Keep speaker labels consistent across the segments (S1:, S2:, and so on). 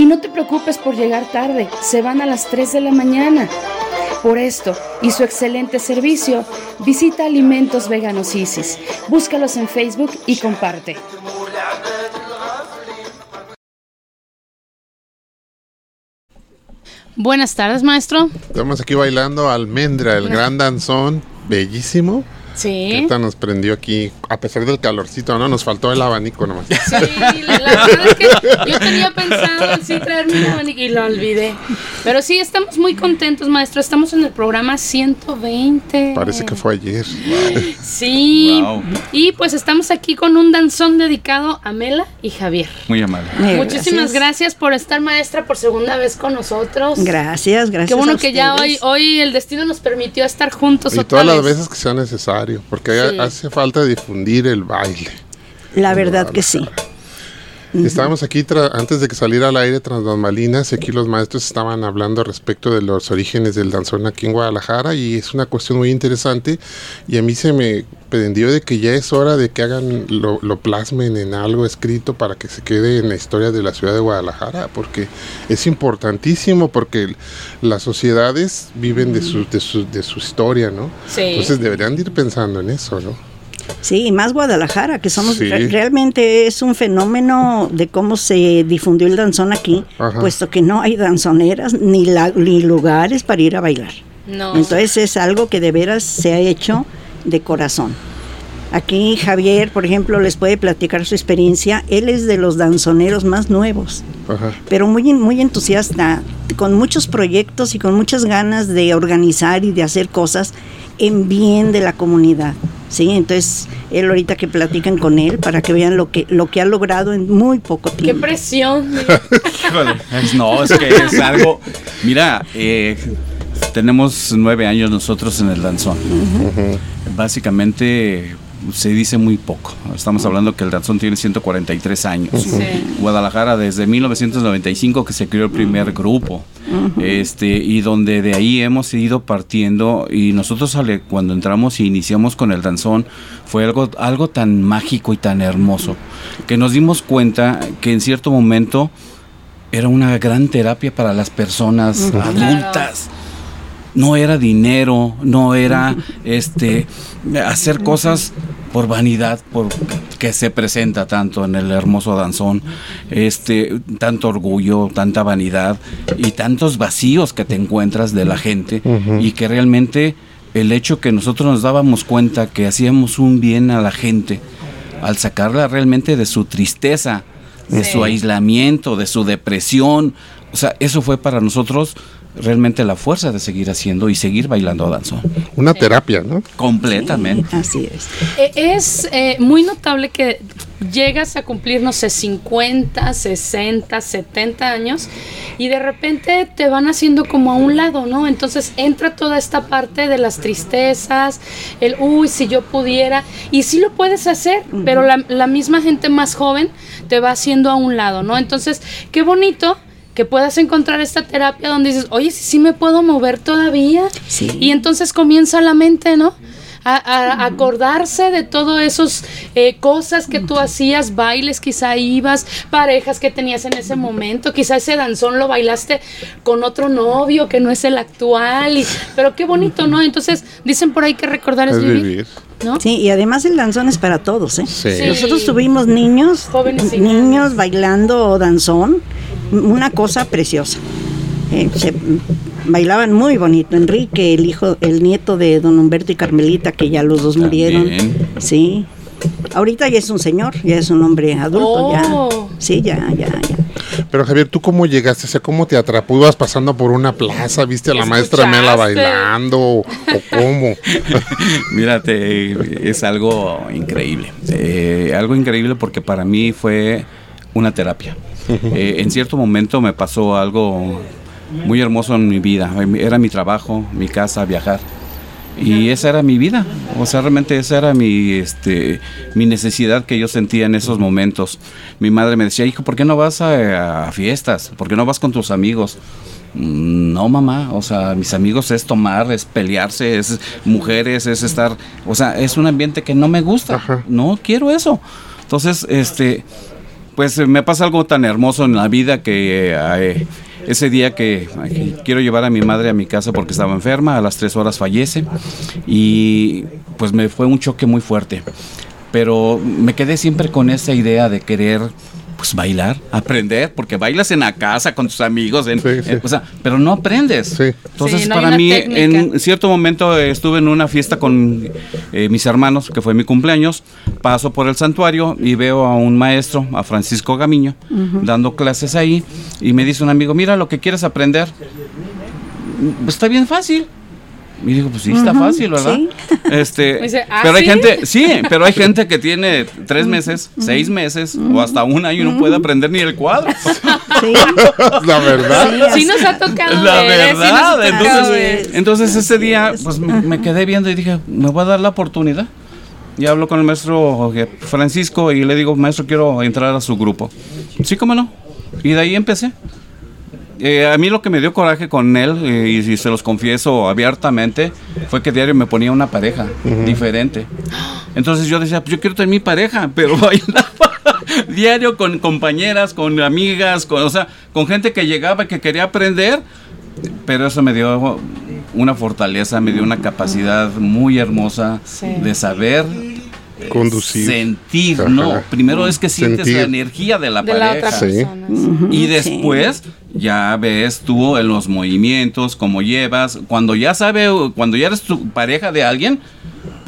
S1: Y no te preocupes por llegar tarde, se van a las 3 de la mañana. Por esto y su excelente servicio, visita Alimentos Veganos Isis. Búscalos en Facebook y comparte. Buenas tardes, maestro.
S2: Estamos aquí bailando Almendra, el gran danzón, bellísimo.
S1: Sí.
S2: Ahorita nos prendió aquí, a pesar del calorcito, ¿no? Nos faltó el abanico nomás.
S1: Sí, la, la verdad es que yo tenía pensado en sí traerme un abanico y lo olvidé. Pero sí, estamos muy contentos, maestro. Estamos en el programa 120.
S2: Parece que fue ayer.
S1: Sí.
S3: Wow.
S1: Y pues estamos aquí con un danzón dedicado a Mela y Javier.
S3: Muy amable.
S4: Eh,
S1: Muchísimas gracias. por estar, maestra, por segunda vez con nosotros.
S4: Gracias, gracias.
S1: Qué bueno
S4: a
S1: que ya hoy, hoy el destino nos permitió estar juntos
S2: Y
S1: otra
S2: todas las veces que sea necesario, porque
S1: Sí.
S2: hace falta difundir el baile.
S4: La verdad que sí.
S2: Estábamos aquí antes de que saliera al aire tras Malinas y aquí los maestros estaban hablando respecto de los orígenes del danzón aquí en Guadalajara y es una cuestión muy interesante y a mí se me prendió de que ya es hora de que hagan lo, plasmen en algo escrito para que se quede en la historia de la ciudad de Guadalajara porque es importantísimo porque las sociedades viven de su, de su, de su historia, ¿no? Entonces deberían ir pensando en eso, ¿no?
S4: Sí, y más Guadalajara, que somos realmente es un fenómeno de cómo se difundió el danzón aquí, puesto que no hay danzoneras ni, ni lugares para ir a bailar. Entonces es algo que de veras se ha hecho de corazón. Aquí Javier, por ejemplo, les puede platicar su experiencia. Él es de los danzoneros más nuevos, pero muy, muy entusiasta, con muchos proyectos y con muchas ganas de organizar y de hacer cosas en bien de la comunidad. Sí, entonces él ahorita que platican con él para que vean lo que lo que ha logrado en muy poco tiempo.
S5: Qué presión.
S3: no, es que es algo. Mira, eh, tenemos nueve años nosotros en el danzón. Básicamente se dice muy poco. Estamos hablando que el danzón tiene 143 años. Guadalajara desde 1995 que se creó el primer grupo. Este y donde de ahí hemos ido partiendo y nosotros cuando entramos y iniciamos con el danzón fue algo algo tan mágico y tan hermoso que nos dimos cuenta que en cierto momento era una gran terapia para las personas adultas no era dinero, no era este hacer cosas por vanidad, por que se presenta tanto en el hermoso danzón, este tanto orgullo, tanta vanidad y tantos vacíos que te encuentras de la gente y que realmente el hecho que nosotros nos dábamos cuenta que hacíamos un bien a la gente al sacarla realmente de su tristeza, de su aislamiento, de su depresión, o sea, eso fue para nosotros realmente la fuerza de seguir haciendo y seguir bailando danzón.
S2: Una terapia, ¿no?
S3: Completamente.
S4: así es.
S5: Eh, es eh, muy notable que llegas a cumplir, no sé, 50, 60, 70 años y de repente te van haciendo como a un lado, ¿no? Entonces entra toda esta parte de las tristezas, el, uy, si yo pudiera, y sí lo puedes hacer, pero la, la misma gente más joven te va haciendo a un lado, ¿no? Entonces, qué bonito que puedas encontrar esta terapia donde dices, oye, sí, sí me puedo mover todavía. Y entonces comienza la mente, ¿no? A, acordarse de todas esas eh, cosas que tú hacías, bailes, quizá ibas, parejas que tenías en ese momento, quizá ese danzón lo bailaste con otro novio que no es el actual, y, pero qué bonito, ¿no? Entonces dicen por ahí que recordar es, vivir. ¿No?
S4: Sí, y además el danzón es para todos, ¿eh? Nosotros tuvimos niños, Jóvenes niños bailando danzón una cosa preciosa. Eh, se bailaban muy bonito. Enrique, el hijo, el nieto de don Humberto y Carmelita, que ya los dos murieron. Sí. Ahorita ya es un señor, ya es un hombre adulto, ya. Oh. Sí, ya, ya, ya.
S2: Pero Javier, ¿tú cómo llegaste? O sea, ¿cómo te atrapó? ¿Ibas pasando por una plaza? ¿Viste a la maestra Mela bailando? ¿O cómo?
S3: Mírate, es algo increíble. Eh, algo increíble porque para mí fue una terapia. Eh, en cierto momento me pasó algo muy hermoso en mi vida. Era mi trabajo, mi casa, viajar. Y esa era mi vida. O sea, realmente esa era mi, este, mi necesidad que yo sentía en esos momentos. Mi madre me decía, hijo, ¿por qué no vas a, fiestas? ¿Por qué no vas con tus amigos? Mm, no, mamá, o sea, mis amigos es tomar, es pelearse, es mujeres, es estar, o sea, es un ambiente que no me gusta, no quiero eso. Entonces, este, pues eh, me pasa algo tan hermoso en la vida que eh, ese día que, quiero llevar a mi madre a mi casa porque estaba enferma, a las tres horas fallece y pues me fue un choque muy fuerte. Pero me quedé siempre con esa idea de querer pues bailar, aprender, porque bailas en la casa con tus amigos, en, o sea, pero no aprendes. Entonces, para mí, en cierto momento estuve en una fiesta con eh, mis hermanos, que fue mi cumpleaños, paso por el santuario y veo a un maestro, a Francisco Gamiño, dando clases ahí, y me dice un amigo, mira lo que quieres aprender. Está bien fácil. Y digo, pues sí, está fácil, ¿verdad? Este, ¿Ah, pero hay gente, sí, pero hay gente que tiene tres meses, seis meses o hasta un año y no puede aprender ni el cuadro.
S2: Sí. La verdad.
S5: Sí, nos ha tocado.
S3: La verdad. entonces, entonces ese día, pues me quedé viendo y dije, me voy a dar la oportunidad. y hablo con el maestro Francisco y le digo, maestro, quiero entrar a su grupo. Sí, cómo no. Y de ahí empecé. Eh, a mí lo que me dio coraje con él, eh, y, se los confieso abiertamente, fue que diario me ponía una pareja diferente. Entonces yo decía, pues yo quiero tener mi pareja, pero bailaba diario con compañeras, con amigas, con, o sea, con gente que llegaba y que quería aprender, pero eso me dio una fortaleza, me dio una capacidad muy hermosa de saber
S2: conducir.
S3: Sentir, no. Primero es que sientes la energía de la pareja. Y después ya ves tú en los movimientos, cómo llevas. Cuando ya sabe, cuando ya eres tu pareja de alguien,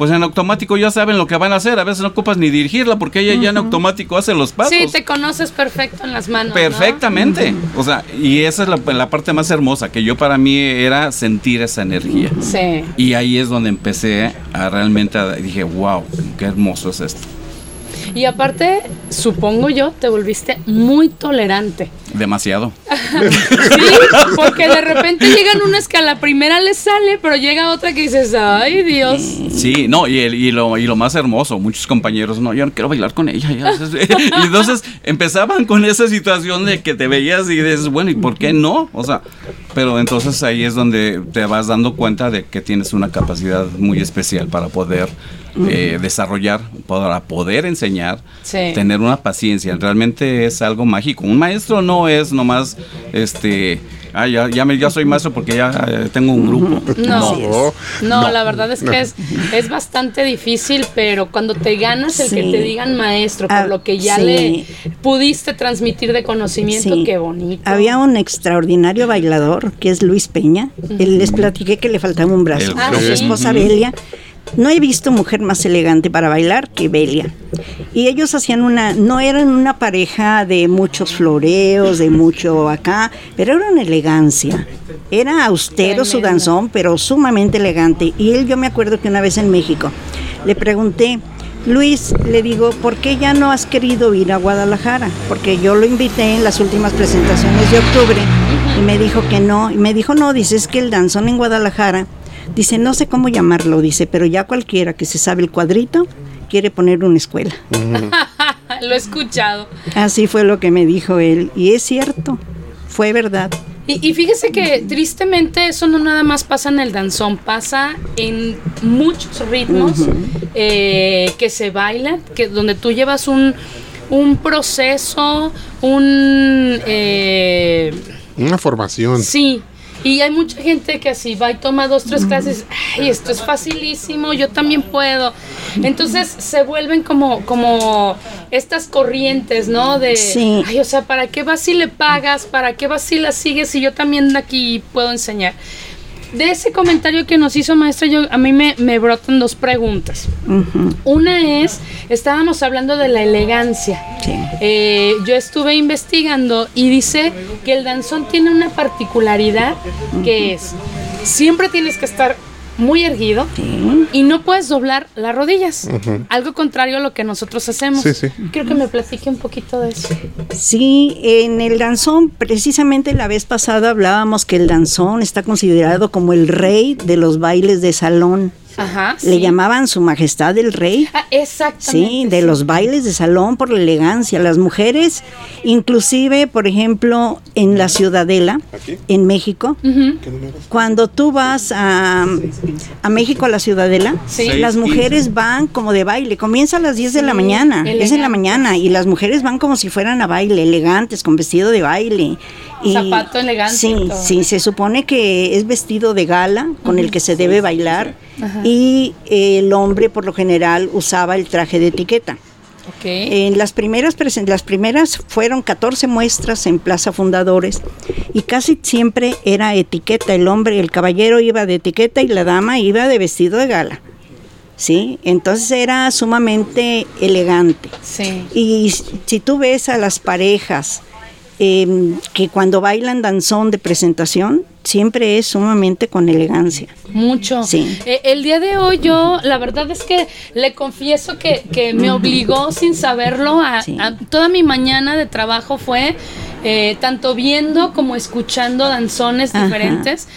S3: pues en automático ya saben lo que van a hacer. A veces no ocupas ni dirigirla porque ella ya en automático hace los pasos.
S1: Sí, te conoces perfecto en las manos.
S3: Perfectamente. O sea, y esa es la, parte más hermosa, que yo para mí era sentir esa energía.
S1: Sí.
S3: Y ahí es donde empecé a realmente, dije, wow, qué hermoso es esto.
S1: Y aparte, supongo yo, te volviste muy tolerante.
S3: Demasiado.
S1: sí, porque de repente llegan unas que a la primera les sale, pero llega otra que dices, ay Dios.
S3: Sí, no, y, y, lo, y lo más hermoso, muchos compañeros, no, yo no quiero bailar con ella. y entonces empezaban con esa situación de que te veías y dices, bueno, ¿y por qué no? O sea, pero entonces ahí es donde te vas dando cuenta de que tienes una capacidad muy especial para poder eh, desarrollar, para poder enseñar, tener una paciencia. Realmente es algo mágico. Un maestro no es nomás este ah, ya, ya, me, ya soy maestro porque ya eh, tengo un grupo.
S1: No, no, la verdad es que es, es bastante difícil, pero cuando te ganas el que te digan maestro, por ah, lo que ya le pudiste transmitir de conocimiento, qué bonito.
S4: Había un extraordinario bailador que es Luis Peña. Él les platiqué que le faltaba un brazo. a su esposa Belia no he visto mujer más elegante para bailar que Belia. Y ellos hacían una, no eran una pareja de muchos floreos, de mucho acá, pero era una elegancia. Era austero su danzón, pero sumamente elegante. Y él, yo me acuerdo que una vez en México, le pregunté, Luis, le digo, ¿por qué ya no has querido ir a Guadalajara? Porque yo lo invité en las últimas presentaciones de octubre y me dijo que no. Y me dijo, no, dice, es que el danzón en Guadalajara Dice, no sé cómo llamarlo, dice, pero ya cualquiera que se sabe el cuadrito quiere poner una escuela.
S1: lo he escuchado.
S4: Así fue lo que me dijo él. Y es cierto, fue verdad.
S1: Y, fíjese que tristemente eso no nada más pasa en el danzón, pasa en muchos ritmos eh, que se bailan, que donde tú llevas un, un proceso, un...
S2: Eh, Una formación.
S1: Sí, y hay mucha gente que así va y toma dos, tres clases, ay, esto es facilísimo, yo también puedo. Entonces se vuelven como, como estas corrientes, ¿no? De, ay, o sea, ¿para qué vas si le pagas? ¿Para qué vas si la sigues si yo también aquí puedo enseñar? De ese comentario que nos hizo maestra, yo, a mí me, brotan dos preguntas. Una es, estábamos hablando de la elegancia. Eh, yo estuve investigando y dice que el danzón tiene una particularidad que es, siempre tienes que estar muy erguido y no puedes doblar las rodillas. Algo contrario a lo que nosotros hacemos. Creo que me platique un poquito de eso.
S4: Sí, en el danzón, precisamente la vez pasada hablábamos que el danzón está considerado como el rey de los bailes de salón. Ajá, Le llamaban su majestad el rey.
S1: Ah, exactamente.
S4: Sí, de los bailes de salón por la elegancia. Las mujeres, inclusive, por ejemplo, en la Ciudadela, en México, cuando tú vas a, a, México, a la Ciudadela, las mujeres van como de baile. Comienza a las 10 de la mañana, es en la mañana, y las mujeres van como si fueran a baile, elegantes, con vestido de baile.
S1: Zapato elegante.
S4: Sí, sí, se supone que es vestido de gala con el que se debe bailar y el hombre por lo general usaba el traje de etiqueta. En las primeras, las primeras fueron 14 muestras en Plaza Fundadores y casi siempre era etiqueta. El hombre, el caballero iba de etiqueta y la dama iba de vestido de gala. ¿sí? Entonces era sumamente elegante.
S1: Sí.
S4: Y si tú ves a las parejas Em, que cuando bailan danzón de presentación siempre es sumamente con elegancia.
S1: Mucho.
S4: Sí.
S1: Eh, el día de hoy yo, la verdad es que le confieso que, me obligó sin saberlo a, toda mi mañana de trabajo fue eh, tanto viendo como escuchando danzones diferentes.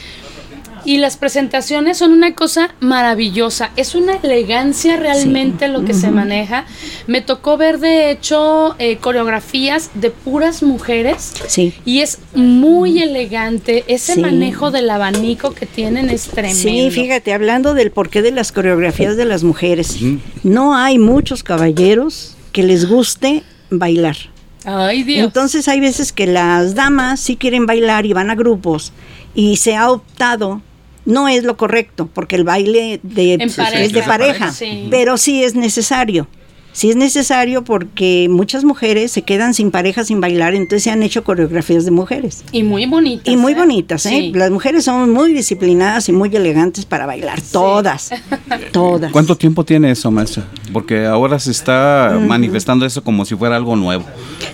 S1: Y las presentaciones son una cosa maravillosa. Es una elegancia realmente lo que se maneja. Me tocó ver, de hecho, eh, coreografías de puras mujeres.
S4: Sí.
S1: Y es muy elegante. Ese manejo del abanico que tienen es tremendo.
S4: Sí, fíjate, hablando del porqué de las coreografías de las mujeres, no hay muchos caballeros que les guste bailar.
S1: Ay, Dios.
S4: Entonces hay veces que las damas sí quieren bailar y van a grupos y se ha optado no es lo correcto porque el baile de, es de pareja, pero sí es necesario sí es necesario porque muchas mujeres se quedan sin pareja, sin bailar, entonces se han hecho coreografías de mujeres.
S1: Y muy bonitas.
S4: Y muy ¿eh? bonitas, ¿eh? Las mujeres son muy disciplinadas y muy elegantes para bailar, todas, todas.
S3: ¿Cuánto tiempo tiene eso, maestra? Porque ahora se está manifestando eso como si fuera algo nuevo.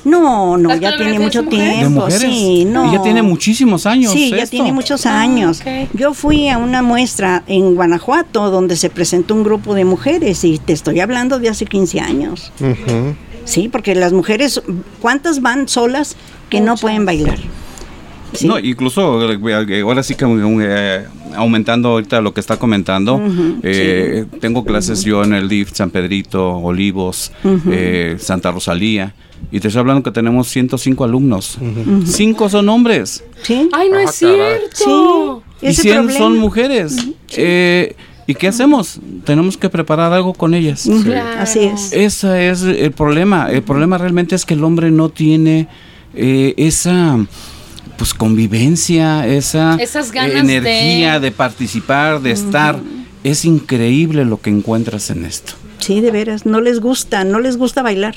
S4: No, no, ya tiene mucho tiempo. Sí, no.
S3: Y ya tiene muchísimos años.
S4: Sí, ya tiene muchos ah, años. Yo fui a una muestra en Guanajuato donde se presentó un grupo de mujeres y te estoy hablando de hace 15 años años. Sí, porque las mujeres, ¿cuántas van solas que no pueden bailar?
S3: No, incluso eh, ahora sí que eh, aumentando ahorita lo que está comentando, eh, tengo clases yo en el DIF San Pedrito, Olivos, Santa Rosalía, y te estoy hablando que tenemos 105 alumnos. Cinco son hombres.
S1: ¿Sí? Ay, no es ah, cierto.
S3: y 100 son mujeres. ¿Y qué hacemos? Tenemos que preparar algo con ellas.
S4: Así es.
S3: Ese es el problema. El problema realmente es que el hombre no tiene eh, esa pues convivencia, esa energía de... participar, de estar. Es increíble lo que encuentras en esto.
S4: Sí, de veras, no les gusta, no les gusta bailar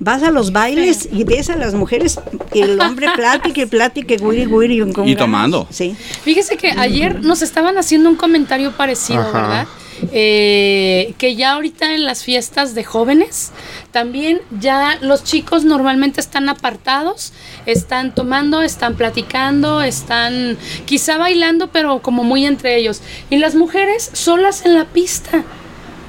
S4: vas a los bailes y ves a las mujeres y el hombre platique, platique, guiri, guiri.
S3: Y tomando.
S4: Sí.
S1: Fíjese que ayer nos estaban haciendo un comentario parecido, ¿verdad? Eh, que ya ahorita en las fiestas de jóvenes también ya los chicos normalmente están apartados, están tomando, están platicando, están quizá bailando, pero como muy entre ellos. Y las mujeres solas en la pista.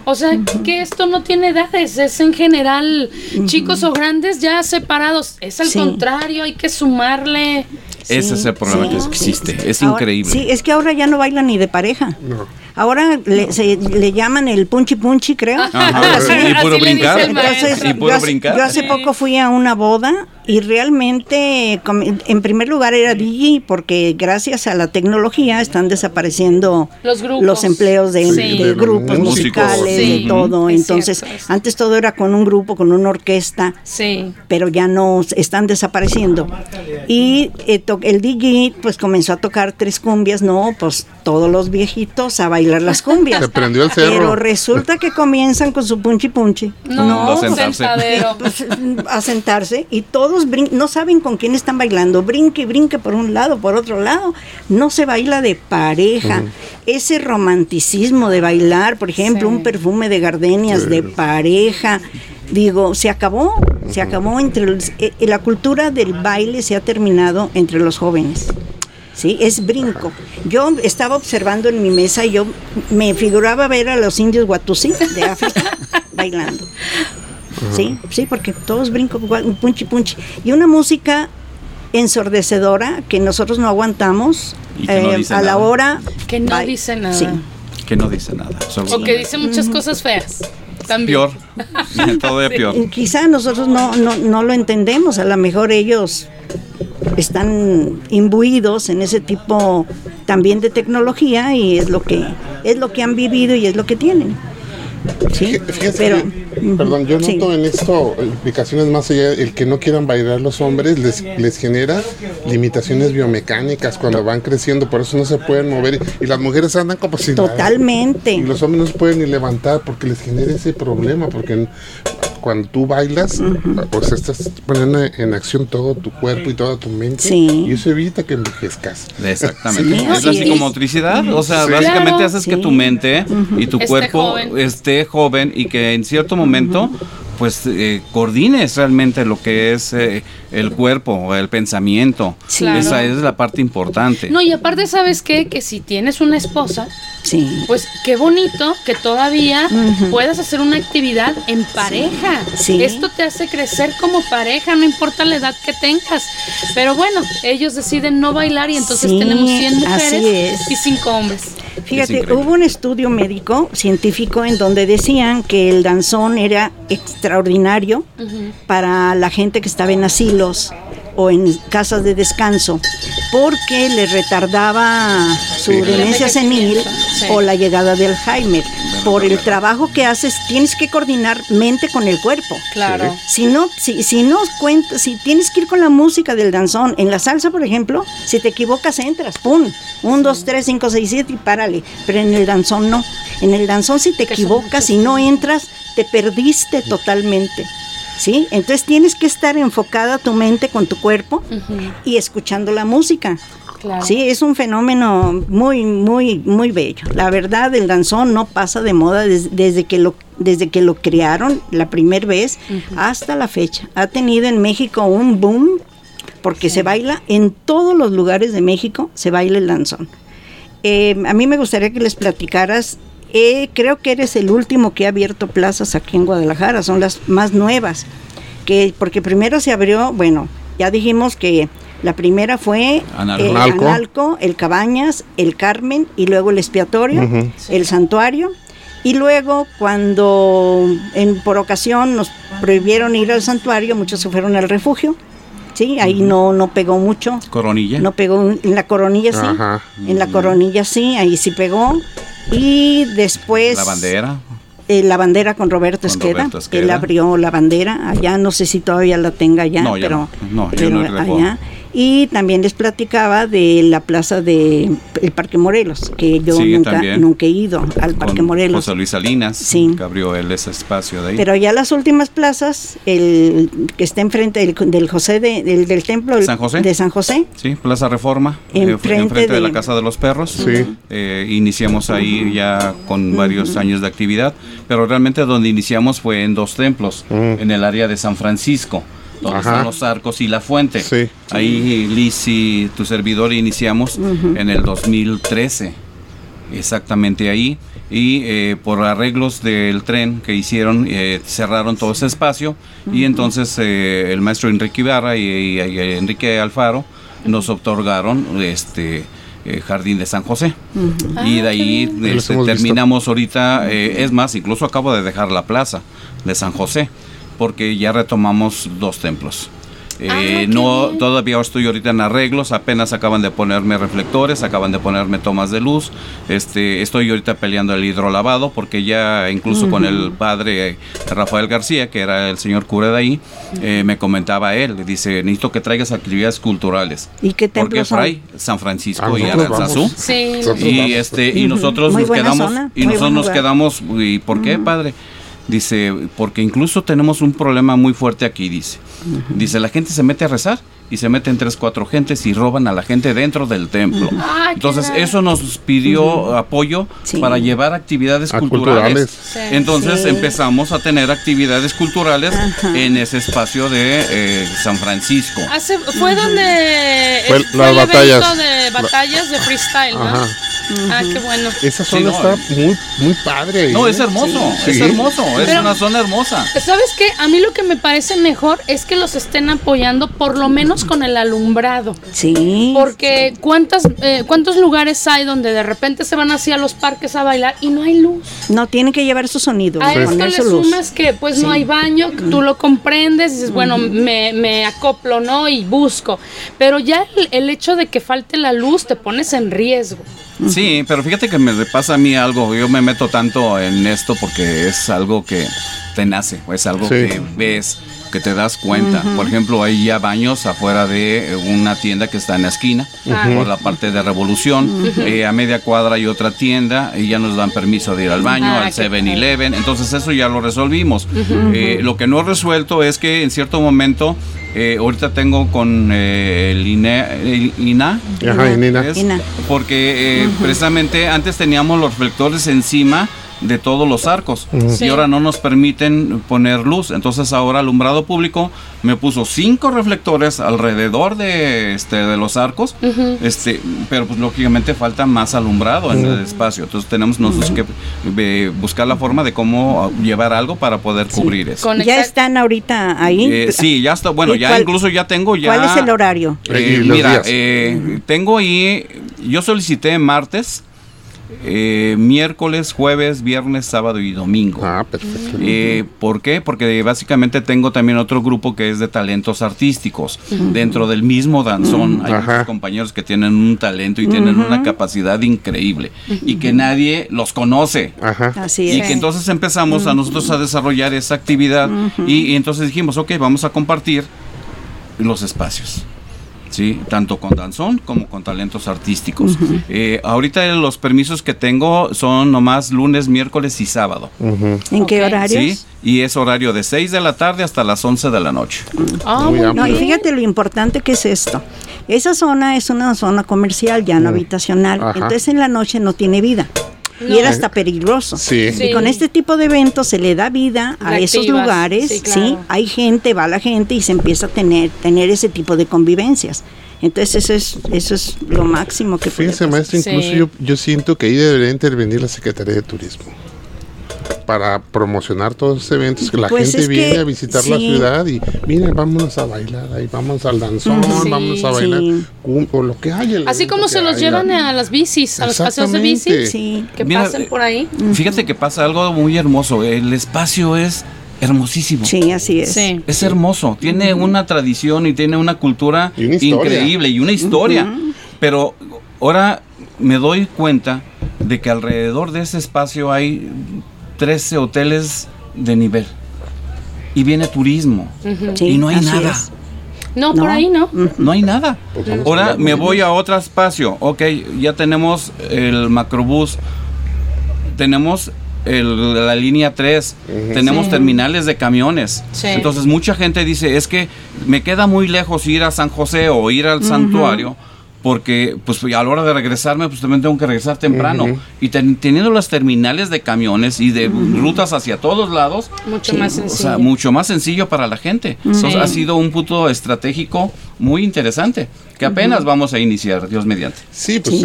S1: O sea, que esto no tiene edades, es en general chicos o grandes ya separados. Es al contrario, hay que sumarle.
S3: Ese es el problema que existe, es increíble.
S4: Sí, es que ahora ya no bailan ni de pareja. No. Ahora le, se, le llaman el punchi punchi, creo.
S3: y puro brincar. y puro
S4: yo,
S3: brincar.
S4: Yo hace poco fui a una boda y realmente, en primer lugar era DJ, porque gracias a la tecnología están desapareciendo los, empleos de, grupos musicales, de todo. Entonces, antes todo era con un grupo, con una orquesta, pero ya no están desapareciendo. Y eh, el DJ pues comenzó a tocar tres cumbias, no, pues todos los viejitos a bailar las cumbias.
S2: Se prendió el
S4: cerro. Pero resulta que comienzan con su punchi punchi.
S1: No, a sentarse.
S4: Pues, a sentarse y todos no saben con quién están bailando. Brinque, brinque por un lado, por otro lado. No se baila de pareja. Ese romanticismo de bailar, por ejemplo, un perfume de gardenias de pareja. Digo, se acabó, se acabó entre los, eh, la cultura del baile se ha terminado entre los jóvenes. ¿Sí? Es brinco. Yo estaba observando en mi mesa y yo me figuraba ver a los indios Watusi de África bailando. Sí, sí, porque todos brinco, punchi punchi. Y una música ensordecedora que nosotros no aguantamos eh, a la hora.
S1: Que no dice nada. Sí.
S3: Que no dice nada.
S1: O que dice muchas cosas feas. También.
S3: Peor. Es peor.
S4: Quizá nosotros no, no, no lo entendemos. A lo mejor ellos están imbuidos en ese tipo también de tecnología y es lo que es lo que han vivido y es lo que tienen. Sí,
S2: pero perdón, yo noto en esto implicaciones más allá, el que no quieran bailar los hombres les, les genera limitaciones biomecánicas cuando van creciendo, por eso no se pueden mover y, las mujeres andan como si
S4: Totalmente.
S2: Y los hombres no se pueden ni levantar porque les genera ese problema, porque cuando tú bailas, pues estás poniendo en acción todo tu cuerpo y toda tu mente. Y eso evita que envejezcas.
S3: Exactamente. es la psicomotricidad. O sea, básicamente haces que tu mente y tu cuerpo esté joven y que en cierto momento pues eh, coordines realmente lo que es eh, el cuerpo, el pensamiento. Esa es la parte importante.
S5: No, y aparte, ¿sabes qué? Que si tienes una esposa, sí. pues qué bonito que todavía puedas hacer una actividad en pareja. Esto te hace crecer como pareja, no importa la edad que tengas. Pero bueno, ellos deciden no bailar y entonces tenemos 100 mujeres y 5 hombres.
S4: Fíjate, hubo un estudio médico científico en donde decían que el danzón era extraordinario para la gente que estaba en asilos o en casas de descanso porque le retardaba su demencia senil o la llegada de Alzheimer. Por el trabajo que haces, tienes que coordinar mente con el cuerpo.
S5: Claro.
S4: Si no, si, si no cuentas, si tienes que ir con la música del danzón, en la salsa, por ejemplo, si te equivocas, entras, pum, un, dos, tres, cinco, seis, siete y párale. Pero en el danzón no. En el danzón, si te equivocas y no entras, te perdiste totalmente. ¿Sí? Entonces tienes que estar enfocada tu mente con tu cuerpo y escuchando la música. Sí, es un fenómeno muy, muy, muy bello. La verdad, el danzón no pasa de moda desde, que lo desde que lo crearon la primera vez hasta la fecha. Ha tenido en México un boom porque se baila en todos los lugares de México, se baila el danzón. Eh, a mí me gustaría que les platicaras eh, creo que eres el último que ha abierto plazas aquí en Guadalajara, son las más nuevas. Que, porque primero se abrió, bueno, ya dijimos que la primera fue el Analco, el Cabañas, el Carmen y luego el expiatorio, el santuario. Y luego cuando en, por ocasión nos prohibieron ir al santuario, muchos se fueron al refugio. Sí, ahí no no pegó mucho.
S3: Coronilla.
S4: No pegó en la coronilla sí. En la coronilla sí, ahí sí pegó. Y después...
S3: La bandera.
S4: Eh, la bandera con Roberto, Esqueda, Él abrió la bandera allá, no sé si todavía la tenga allá, pero, no, allá. Y también les platicaba de la plaza de el Parque Morelos, que yo nunca, nunca he ido al Parque Morelos.
S3: José Luis Salinas, sí. que abrió él ese espacio de ahí.
S4: Pero ya las últimas plazas, el que está enfrente del, José de, del, templo de San José.
S3: Sí, Plaza Reforma, eh, enfrente, de, la Casa de los Perros. Sí. Eh, iniciamos ahí ya con varios años de actividad, pero realmente donde iniciamos fue en dos templos, en el área de San Francisco donde están los arcos y la fuente. Ahí Liz y tu servidor iniciamos en el 2013, exactamente ahí. Y eh, por arreglos del tren que hicieron, eh, cerraron todo ese espacio. Y entonces eh, el maestro Enrique Ibarra y, Enrique Alfaro nos otorgaron este Jardín de San José. Y de ah, ahí este, terminamos ahorita, es más, incluso acabo de dejar la plaza de San José porque ya retomamos dos templos. Ah, eh, no, todavía estoy ahorita en arreglos, apenas acaban de ponerme reflectores, acaban de ponerme tomas de luz. Este, estoy ahorita peleando el hidrolavado porque ya incluso con el padre Rafael García, que era el señor cura de ahí, eh, me comentaba él, dice, necesito que traigas actividades culturales.
S4: ¿Y qué
S3: Porque Fray, San Francisco y Aranzazú. Sí. Y este y nosotros nos quedamos y nosotros nos quedamos y ¿por qué, padre? Dice, porque incluso tenemos un problema muy fuerte aquí, dice. Dice, la gente se mete a rezar y se meten tres, cuatro gentes y roban a la gente dentro del templo. Entonces, eso nos pidió apoyo para llevar actividades culturales. Entonces, empezamos a tener actividades culturales en ese espacio de eh, San Francisco.
S5: fue donde fue, el batallas. de batallas de freestyle, ¿no? Ah, qué bueno.
S2: Esa zona está muy, muy padre.
S3: No, es hermoso, es hermoso, es una zona hermosa.
S5: ¿Sabes qué? A mí lo que me parece mejor es que los estén apoyando por lo menos con el alumbrado.
S4: Sí.
S5: Porque ¿cuántas, eh, ¿cuántos lugares hay donde de repente se van así a los parques a bailar y no hay luz?
S4: No, tienen que llevar su sonido.
S5: A esto le sumas que pues no hay baño, tú lo comprendes, dices, bueno, me, me, acoplo, ¿no? Y busco. Pero ya el hecho de que falte la luz te pones en riesgo.
S3: Sí, pero fíjate que me pasa a mí algo, yo me meto tanto en esto porque es algo que te nace, es algo que ves, que te das cuenta. Por ejemplo, hay ya baños afuera de una tienda que está en la esquina, por la parte de Revolución. Eh, a media cuadra hay otra tienda y ya nos dan permiso de ir al baño, ah, al 7-Eleven. Entonces eso ya lo resolvimos. Eh, lo que no he resuelto es que en cierto momento eh, ahorita tengo con eh, el, INA, porque eh, precisamente antes teníamos los reflectores encima de todos los arcos y ahora no nos permiten poner luz. Entonces ahora alumbrado público me puso cinco reflectores alrededor de este de los arcos, este, pero pues lógicamente falta más alumbrado en el espacio. Entonces tenemos nosotros que eh, buscar la forma de cómo llevar algo para poder cubrir eso.
S4: ¿Ya están ahorita ahí?
S3: Eh, sí, ya está. Bueno, ya incluso ya tengo ya.
S4: ¿Cuál es el horario?
S3: Eh, mira, tengo ahí, yo solicité martes eh, miércoles, jueves, viernes, sábado y domingo.
S2: Ah, perfecto.
S3: Eh, ¿Por qué? Porque básicamente tengo también otro grupo que es de talentos artísticos. Dentro del mismo danzón hay muchos compañeros que tienen un talento y tienen una capacidad increíble y que nadie los conoce.
S4: Así
S3: y que entonces empezamos a nosotros a desarrollar esa actividad y entonces dijimos, ok, vamos a compartir los espacios. ¿Sí? tanto con danzón como con talentos artísticos. Eh, ahorita los permisos que tengo son nomás lunes, miércoles y sábado.
S4: ¿En qué horario? Sí,
S3: y es horario de 6 de la tarde hasta las 11 de la noche.
S4: Ah, no, y fíjate lo importante que es esto. Esa zona es una zona comercial, ya no habitacional. Entonces en la noche no tiene vida. Y era hasta peligroso.
S2: Sí.
S4: Y con este tipo de eventos se le da vida a esos lugares, sí, Hay gente, va la gente y se empieza a tener, tener ese tipo de convivencias. Entonces eso es, eso es lo máximo que
S2: Fíjense, maestro, incluso yo, yo siento que ahí debería intervenir la Secretaría de Turismo para promocionar todos esos eventos que la pues gente viene a visitar la ciudad y miren, vámonos a bailar ahí, vamos al danzón, vamos a bailar o lo que haya.
S5: Así como se los llevan a las bicis, a los paseos de bici, que pasen por ahí.
S3: Fíjate que pasa algo muy hermoso, el espacio es hermosísimo.
S4: Sí, así es.
S3: Es hermoso, tiene una tradición y tiene una cultura increíble y una historia. Pero ahora me doy cuenta de que alrededor de ese espacio hay 13 hoteles de nivel. Y viene turismo. y no hay nada.
S5: No, por ahí no.
S3: No hay nada. Pues Ahora me voy a otro espacio. Ok, ya tenemos el macrobús. Tenemos la línea 3, tenemos terminales de camiones. Entonces mucha gente dice, es que me queda muy lejos ir a San José o ir al santuario porque pues a la hora de regresarme pues también tengo que regresar temprano. Y teniendo las terminales de camiones y de rutas hacia todos lados
S5: mucho más sencillo.
S3: mucho más sencillo para la gente. Ha sido un punto estratégico muy interesante que apenas vamos a iniciar Dios mediante.
S2: Sí pues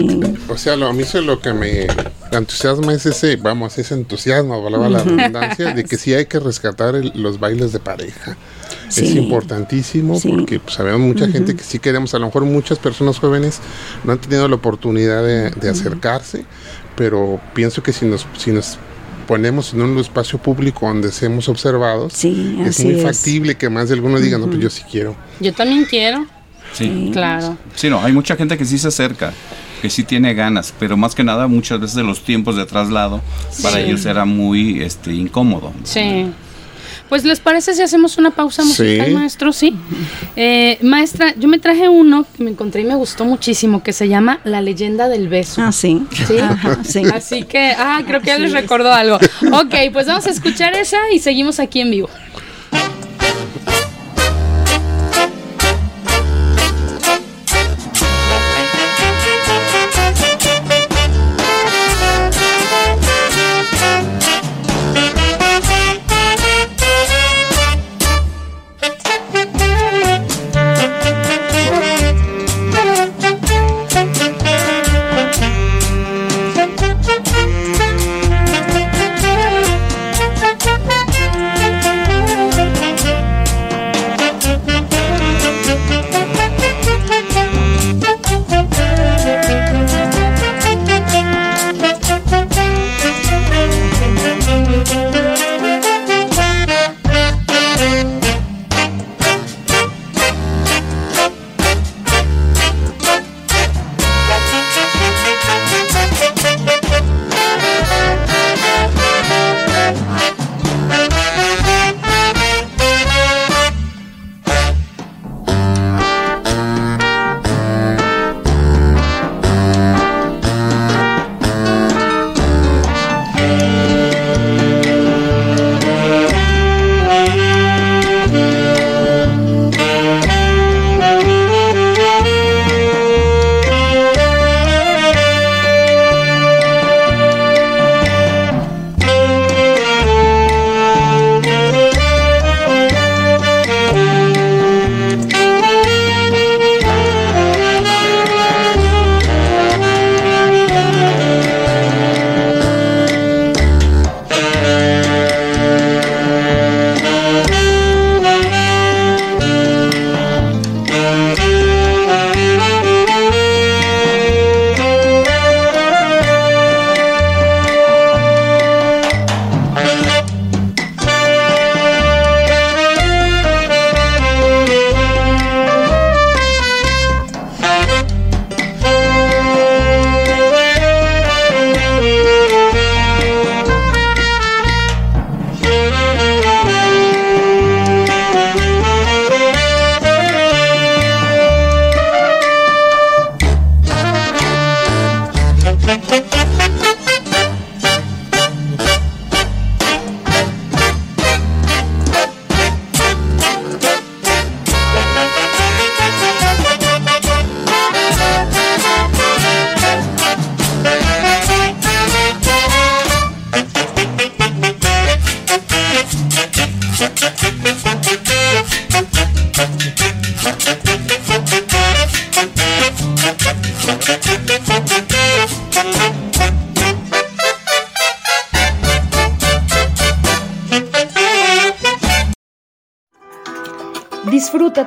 S2: o sea lo, a mí eso es lo que me entusiasma es ese vamos ese entusiasmo hablaba la redundancia de que sí hay que rescatar los bailes de pareja. Es importantísimo porque pues, sabemos mucha gente que sí queremos, a lo mejor muchas personas jóvenes no han tenido la oportunidad de, acercarse, pero pienso que si nos, si nos ponemos en un espacio público donde seamos observados, es muy factible que más de alguno diga, no, pues yo sí quiero.
S5: Yo también quiero.
S3: Sí.
S5: Claro.
S3: Sí, no, hay mucha gente que sí se acerca, que sí tiene ganas, pero más que nada muchas veces de los tiempos de traslado para ellos era muy este incómodo.
S5: Sí. Pues les parece si hacemos una pausa musical, maestro, sí. Eh, maestra, yo me traje uno que me encontré y me gustó muchísimo, que se llama La leyenda del beso.
S4: Ah, sí.
S5: Sí. Así que, ah, creo que ya les recordó algo. Ok, pues vamos a escuchar esa y seguimos aquí en vivo.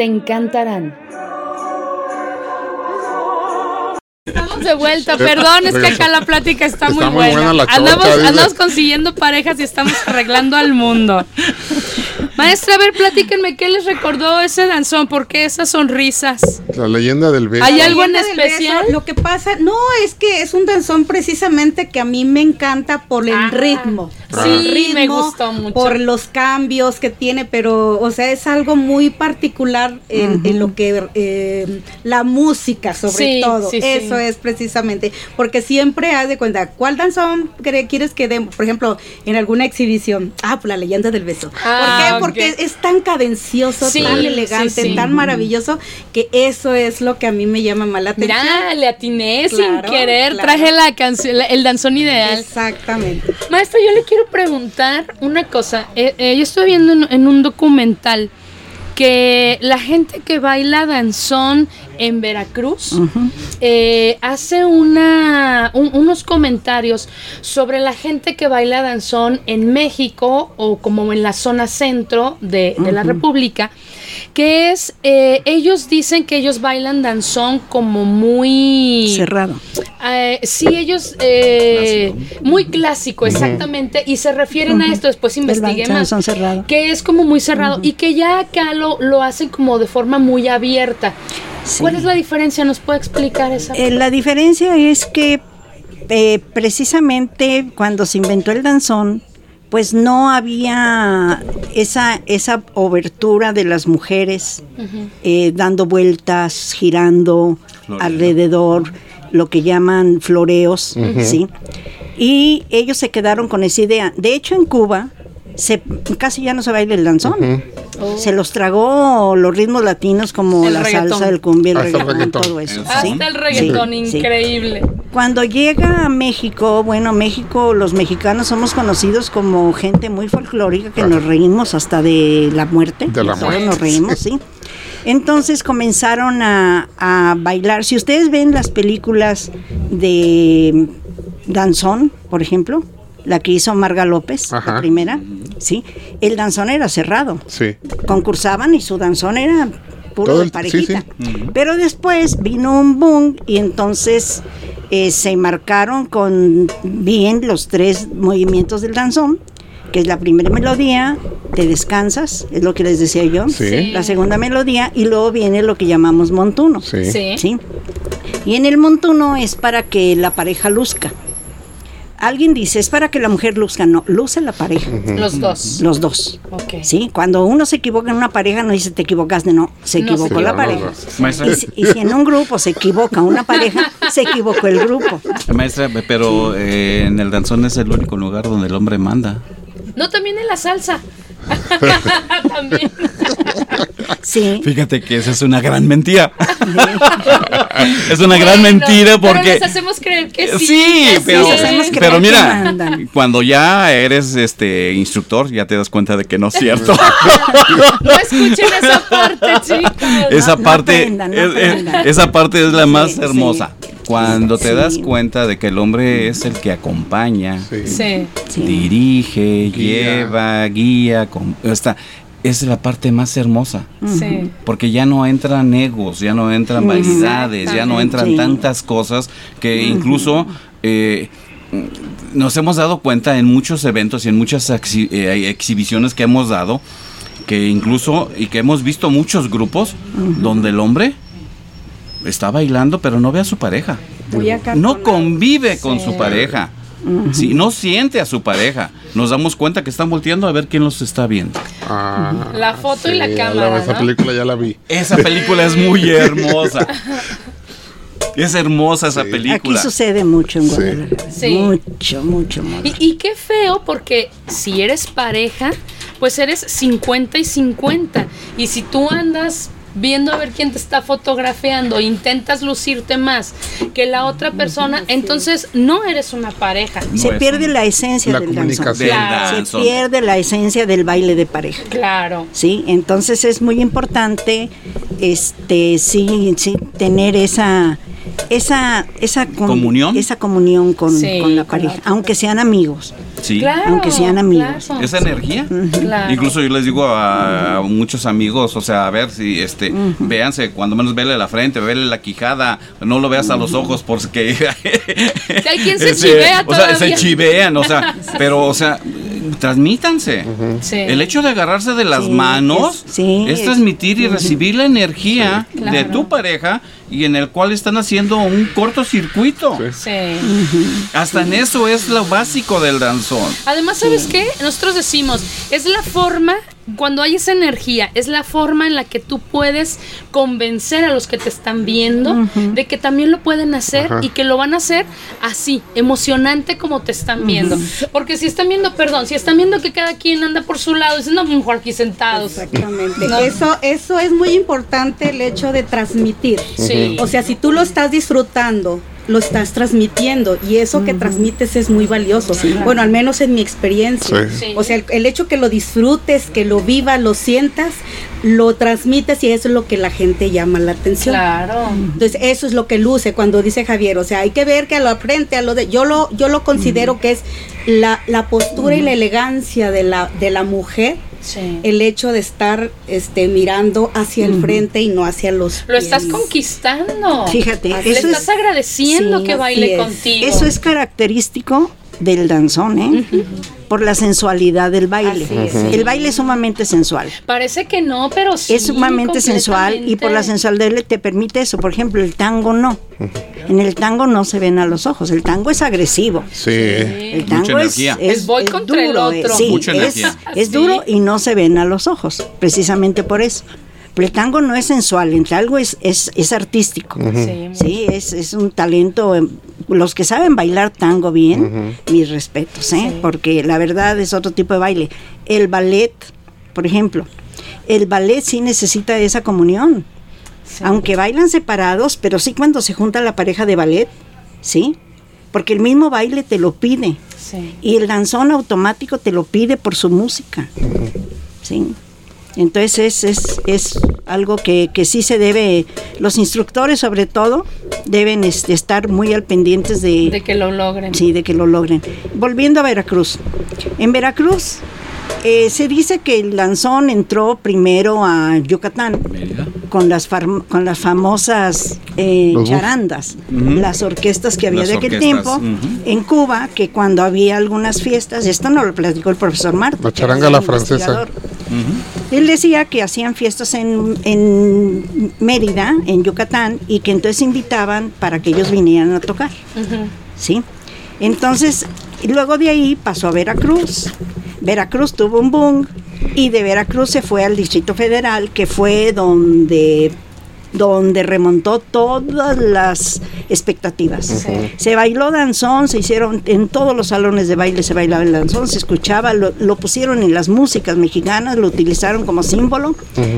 S5: te encantarán.
S1: Estamos de vuelta, perdón, es que acá la plática está, muy, buena. andamos, andamos consiguiendo parejas y estamos arreglando al mundo. Maestra, a ver, platíquenme, ¿qué les recordó ese danzón? ¿Por qué esas sonrisas?
S2: La leyenda del beso.
S1: ¿Hay algo en especial?
S6: lo que pasa, no, es que es un danzón precisamente que a mí me encanta por el ah. ritmo.
S1: Sí, me gustó mucho.
S6: Por los cambios que tiene, pero, o sea, es algo muy particular en, lo que, eh, la música sobre todo. Eso es precisamente, porque siempre haz de cuenta, ¿cuál danzón quieres que demos? Por ejemplo, en alguna exhibición, ah, pues la leyenda del beso. Ah, ¿Por qué? porque es tan cadencioso, tan elegante, tan maravilloso, que eso es lo que a mí me llama más la atención.
S1: Mira, le atiné sin querer, traje la canción, el danzón ideal.
S6: Exactamente.
S1: Maestro, yo le quiero preguntar una cosa. Eh, eh, yo estoy viendo en, un documental que la gente que baila danzón en Veracruz eh, hace una, unos comentarios sobre la gente que baila danzón en México o como en la zona centro de, la República que es, eh, ellos dicen que ellos bailan danzón como muy...
S4: Cerrado.
S1: Eh, sí, ellos... Eh, muy clásico, exactamente, y se refieren a esto, después investigué más.
S4: Cerrado.
S1: Que es como muy cerrado y que ya acá lo, lo hacen como de forma muy abierta. ¿Cuál es la diferencia? ¿Nos puede explicar esa?
S4: la diferencia es que precisamente cuando se inventó el danzón, pues no había esa, esa obertura de las mujeres eh, dando vueltas, girando alrededor, lo que llaman floreos, ¿sí? Y ellos se quedaron con esa idea. De hecho, en Cuba se, casi ya no se baila el danzón. Se los tragó los ritmos latinos como la salsa, el cumbia, el reggaetón, todo eso.
S1: Hasta el reggaetón, increíble.
S4: Cuando llega a México, bueno, México, los mexicanos somos conocidos como gente muy folclórica que nos reímos hasta de la muerte.
S2: De la muerte.
S4: Nos reímos, sí. Entonces comenzaron a, a bailar. Si ustedes ven las películas de Danzón, por ejemplo, la que hizo Marga López, la primera, sí, el danzón era cerrado.
S2: Sí.
S4: Concursaban y su danzón era puro de parejita. Pero después vino un boom y entonces eh, se marcaron con bien los tres movimientos del danzón que es la primera melodía, te descansas, es lo que les decía yo, la segunda melodía y luego viene lo que llamamos montuno.
S1: Sí.
S4: ¿sí? Y en el montuno es para que la pareja luzca alguien dice, es para que la mujer luzca, no, luce la pareja.
S1: Los dos.
S4: Los dos. Sí, cuando uno se equivoca en una pareja no dice te equivocaste, no, se equivocó la pareja. Y, si en un grupo se equivoca una pareja, se equivocó el grupo.
S3: Maestra, pero eh, en el danzón es el único lugar donde el hombre manda.
S1: No, también en la salsa. también.
S4: Sí.
S3: Fíjate que esa es una gran mentira. es una gran mentira porque.
S1: Pero hacemos creer que sí.
S3: Sí, pero, pero mira, cuando ya eres este instructor, ya te das cuenta de que no es cierto.
S1: no escuchen esa parte, chicos.
S3: Esa parte, esa parte es la más hermosa. Cuando te das cuenta de que el hombre es el que acompaña, dirige, lleva, guía, está, es la parte más hermosa. Porque ya no entran egos, ya no entran vanidades, ya no entran tantas cosas que incluso eh, nos hemos dado cuenta en muchos eventos y en muchas eh, exhibiciones que hemos dado, que incluso y que hemos visto muchos grupos donde el hombre está bailando pero no ve a su pareja. No convive con su pareja. Si no siente a su pareja. Nos damos cuenta que están volteando a ver quién los está viendo.
S1: Ah, la foto y la cámara.
S2: esa película ya la vi.
S3: Esa película es muy hermosa. Es hermosa esa película.
S4: Aquí sucede mucho en Guadalajara. Mucho, mucho, mucho.
S1: Y, y, qué feo porque si eres pareja, pues eres 50 y 50. Y si tú andas viendo a ver quién te está fotografiando, intentas lucirte más que la otra persona, entonces no eres una pareja.
S4: se pierde la esencia del danzón. Se pierde la esencia del baile de pareja.
S1: Claro.
S4: Sí, entonces es muy importante este sí, sí tener esa esa esa
S3: comunión
S4: esa comunión con, la pareja, aunque sean amigos.
S3: Sí.
S4: aunque sean amigos.
S3: Esa energía. Incluso yo les digo a, muchos amigos, o sea, a ver si este véanse, cuando menos vele la frente, vele la quijada, no lo veas a los ojos porque
S1: hay quien se este, chivea
S3: O sea, se chivean, o sea, pero o sea, transmítanse. El hecho de agarrarse de las manos es, transmitir y recibir la energía de tu pareja y en el cual están haciendo un cortocircuito. Hasta en eso es lo básico del danzón.
S1: Además, ¿sabes qué? Nosotros decimos, es la forma cuando hay esa energía, es la forma en la que tú puedes convencer a los que te están viendo de que también lo pueden hacer y que lo van a hacer así, emocionante como te están viendo. Porque si están viendo, perdón, si están viendo que cada quien anda por su lado, dicen, no, mejor aquí sentados.
S6: Exactamente. Eso, eso es muy importante el hecho de transmitir. O sea, si tú lo estás disfrutando, lo estás transmitiendo y eso que transmites es muy valioso. Bueno, al menos en mi experiencia. O sea, el, hecho que lo disfrutes, que lo vivas, lo sientas, lo transmites y eso es lo que la gente llama la atención.
S1: Claro.
S6: Entonces, eso es lo que luce cuando dice Javier, o sea, hay que ver que a lo frente, a lo de yo lo yo lo considero que es la, la postura y la elegancia de la de la mujer el hecho de estar este, mirando hacia el frente y no hacia los
S1: Lo estás conquistando.
S4: Fíjate,
S1: Le estás agradeciendo que baile contigo.
S4: Eso es característico del danzón, ¿eh? Por la sensualidad del baile. El baile es sumamente sensual.
S1: Parece que no, pero sí.
S4: Es sumamente sensual y por la sensualidad te permite eso. Por ejemplo, el tango no. En el tango no se ven a los ojos. El tango es agresivo.
S2: Sí.
S4: El tango es, es,
S1: voy contra el otro.
S4: Sí, Mucha energía. es duro y no se ven a los ojos. Precisamente por eso. Pero el tango no es sensual, el tango es, es, es artístico. Sí, es, es, un talento. Em, los que saben bailar tango bien, mis respetos, ¿eh? porque la verdad es otro tipo de baile. El ballet, por ejemplo, el ballet sí necesita esa comunión. Aunque bailan separados, pero sí cuando se junta la pareja de ballet, ¿sí? Porque el mismo baile te lo pide. Y el danzón automático te lo pide por su música. ¿Sí? Entonces es, es, algo que, que, sí se debe, los instructores sobre todo, deben este, estar muy al pendientes de...
S1: De que lo logren.
S4: Sí, de que lo logren. Volviendo a Veracruz. En Veracruz eh, se dice que el lanzón entró primero a Yucatán con las, con las famosas eh, charandas, las orquestas que había de aquel tiempo. En Cuba, que cuando había algunas fiestas, esto no lo platicó el profesor Marta.
S2: La charanga la francesa.
S4: Él decía que hacían fiestas en, en, Mérida, en Yucatán, y que entonces invitaban para que ellos vinieran a tocar. ¿Sí? Entonces, luego de ahí pasó a Veracruz. Veracruz tuvo un boom y de Veracruz se fue al Distrito Federal, que fue donde donde remontó todas las expectativas. Se bailó danzón, se hicieron en todos los salones de baile se bailaba el danzón, se escuchaba, lo, pusieron en las músicas mexicanas, lo utilizaron como símbolo,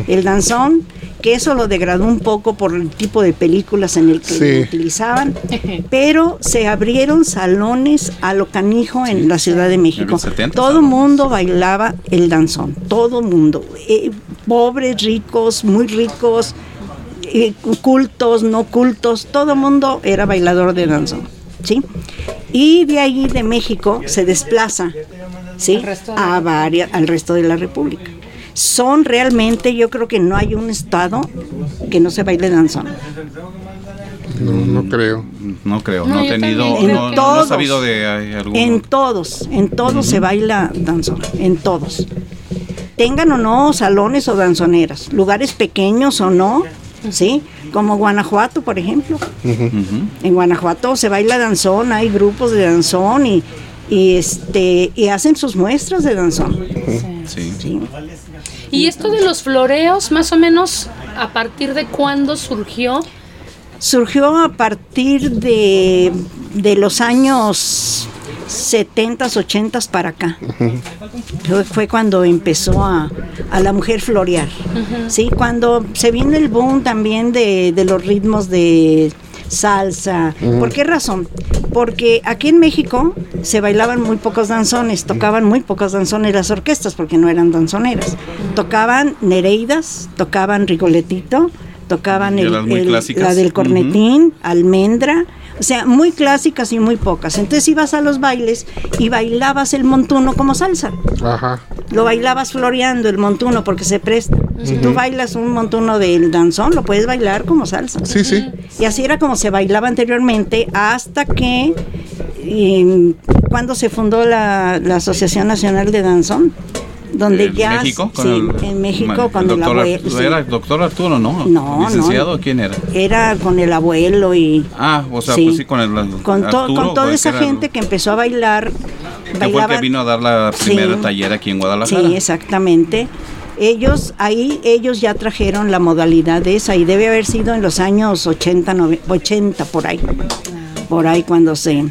S4: el danzón, que eso lo degradó un poco por el tipo de películas en el que lo utilizaban, pero se abrieron salones a lo canijo en la Ciudad de México. todo mundo bailaba el danzón, todo mundo, eh, pobres, ricos, muy ricos, cultos, no cultos, todo mundo era bailador de danzón, ¿sí? Y de ahí de México se desplaza, ¿sí? A varias, al resto de la República. Son realmente, yo creo que no hay un estado que no se baile danzón.
S2: No, no creo.
S3: No creo, no, he tenido,
S4: no, todos,
S3: sabido de alguno.
S4: En todos, en todos se baila danzón, en todos. Tengan o no salones o danzoneras, lugares pequeños o no, ¿sí? Como Guanajuato, por ejemplo. En Guanajuato se baila danzón, hay grupos de danzón y, y este y hacen sus muestras de danzón.
S3: Sí. sí.
S1: Y esto de los floreos, más o menos, ¿a partir de cuándo surgió?
S4: Surgió a partir de, de los años 70, 80 para acá. Fue cuando empezó a, a la mujer florear. ¿sí? Cuando se vino el boom también de, de los ritmos de salsa. ¿Por qué razón? Porque aquí en México se bailaban muy pocos danzones, tocaban muy pocos danzones las orquestas porque no eran danzoneras. Tocaban Nereidas, tocaban Rigoletito, tocaban el, la del cornetín, almendra, o sea, muy clásicas y muy pocas. Entonces ibas a los bailes y bailabas el montuno como salsa. Ajá. Lo bailabas floreando el montuno porque se presta. Si tú bailas un montuno del danzón, lo puedes bailar como salsa.
S2: Sí, sí.
S4: Y así era como se bailaba anteriormente hasta que cuando se fundó la, la Asociación Nacional de Danzón donde
S3: ¿En
S4: ya
S3: México?
S4: sí, en México con el, abuelo
S3: era el doctor Arturo no
S4: no
S3: licenciado quién era
S4: era con el abuelo y
S3: ah o sea pues sí con el
S4: con, con toda esa gente que empezó a bailar
S3: que fue el que vino a dar la primera taller aquí en Guadalajara.
S4: Sí exactamente. Ellos ahí ellos ya trajeron la modalidad de esa y debe haber sido en los años 80 80 por ahí. Por ahí cuando se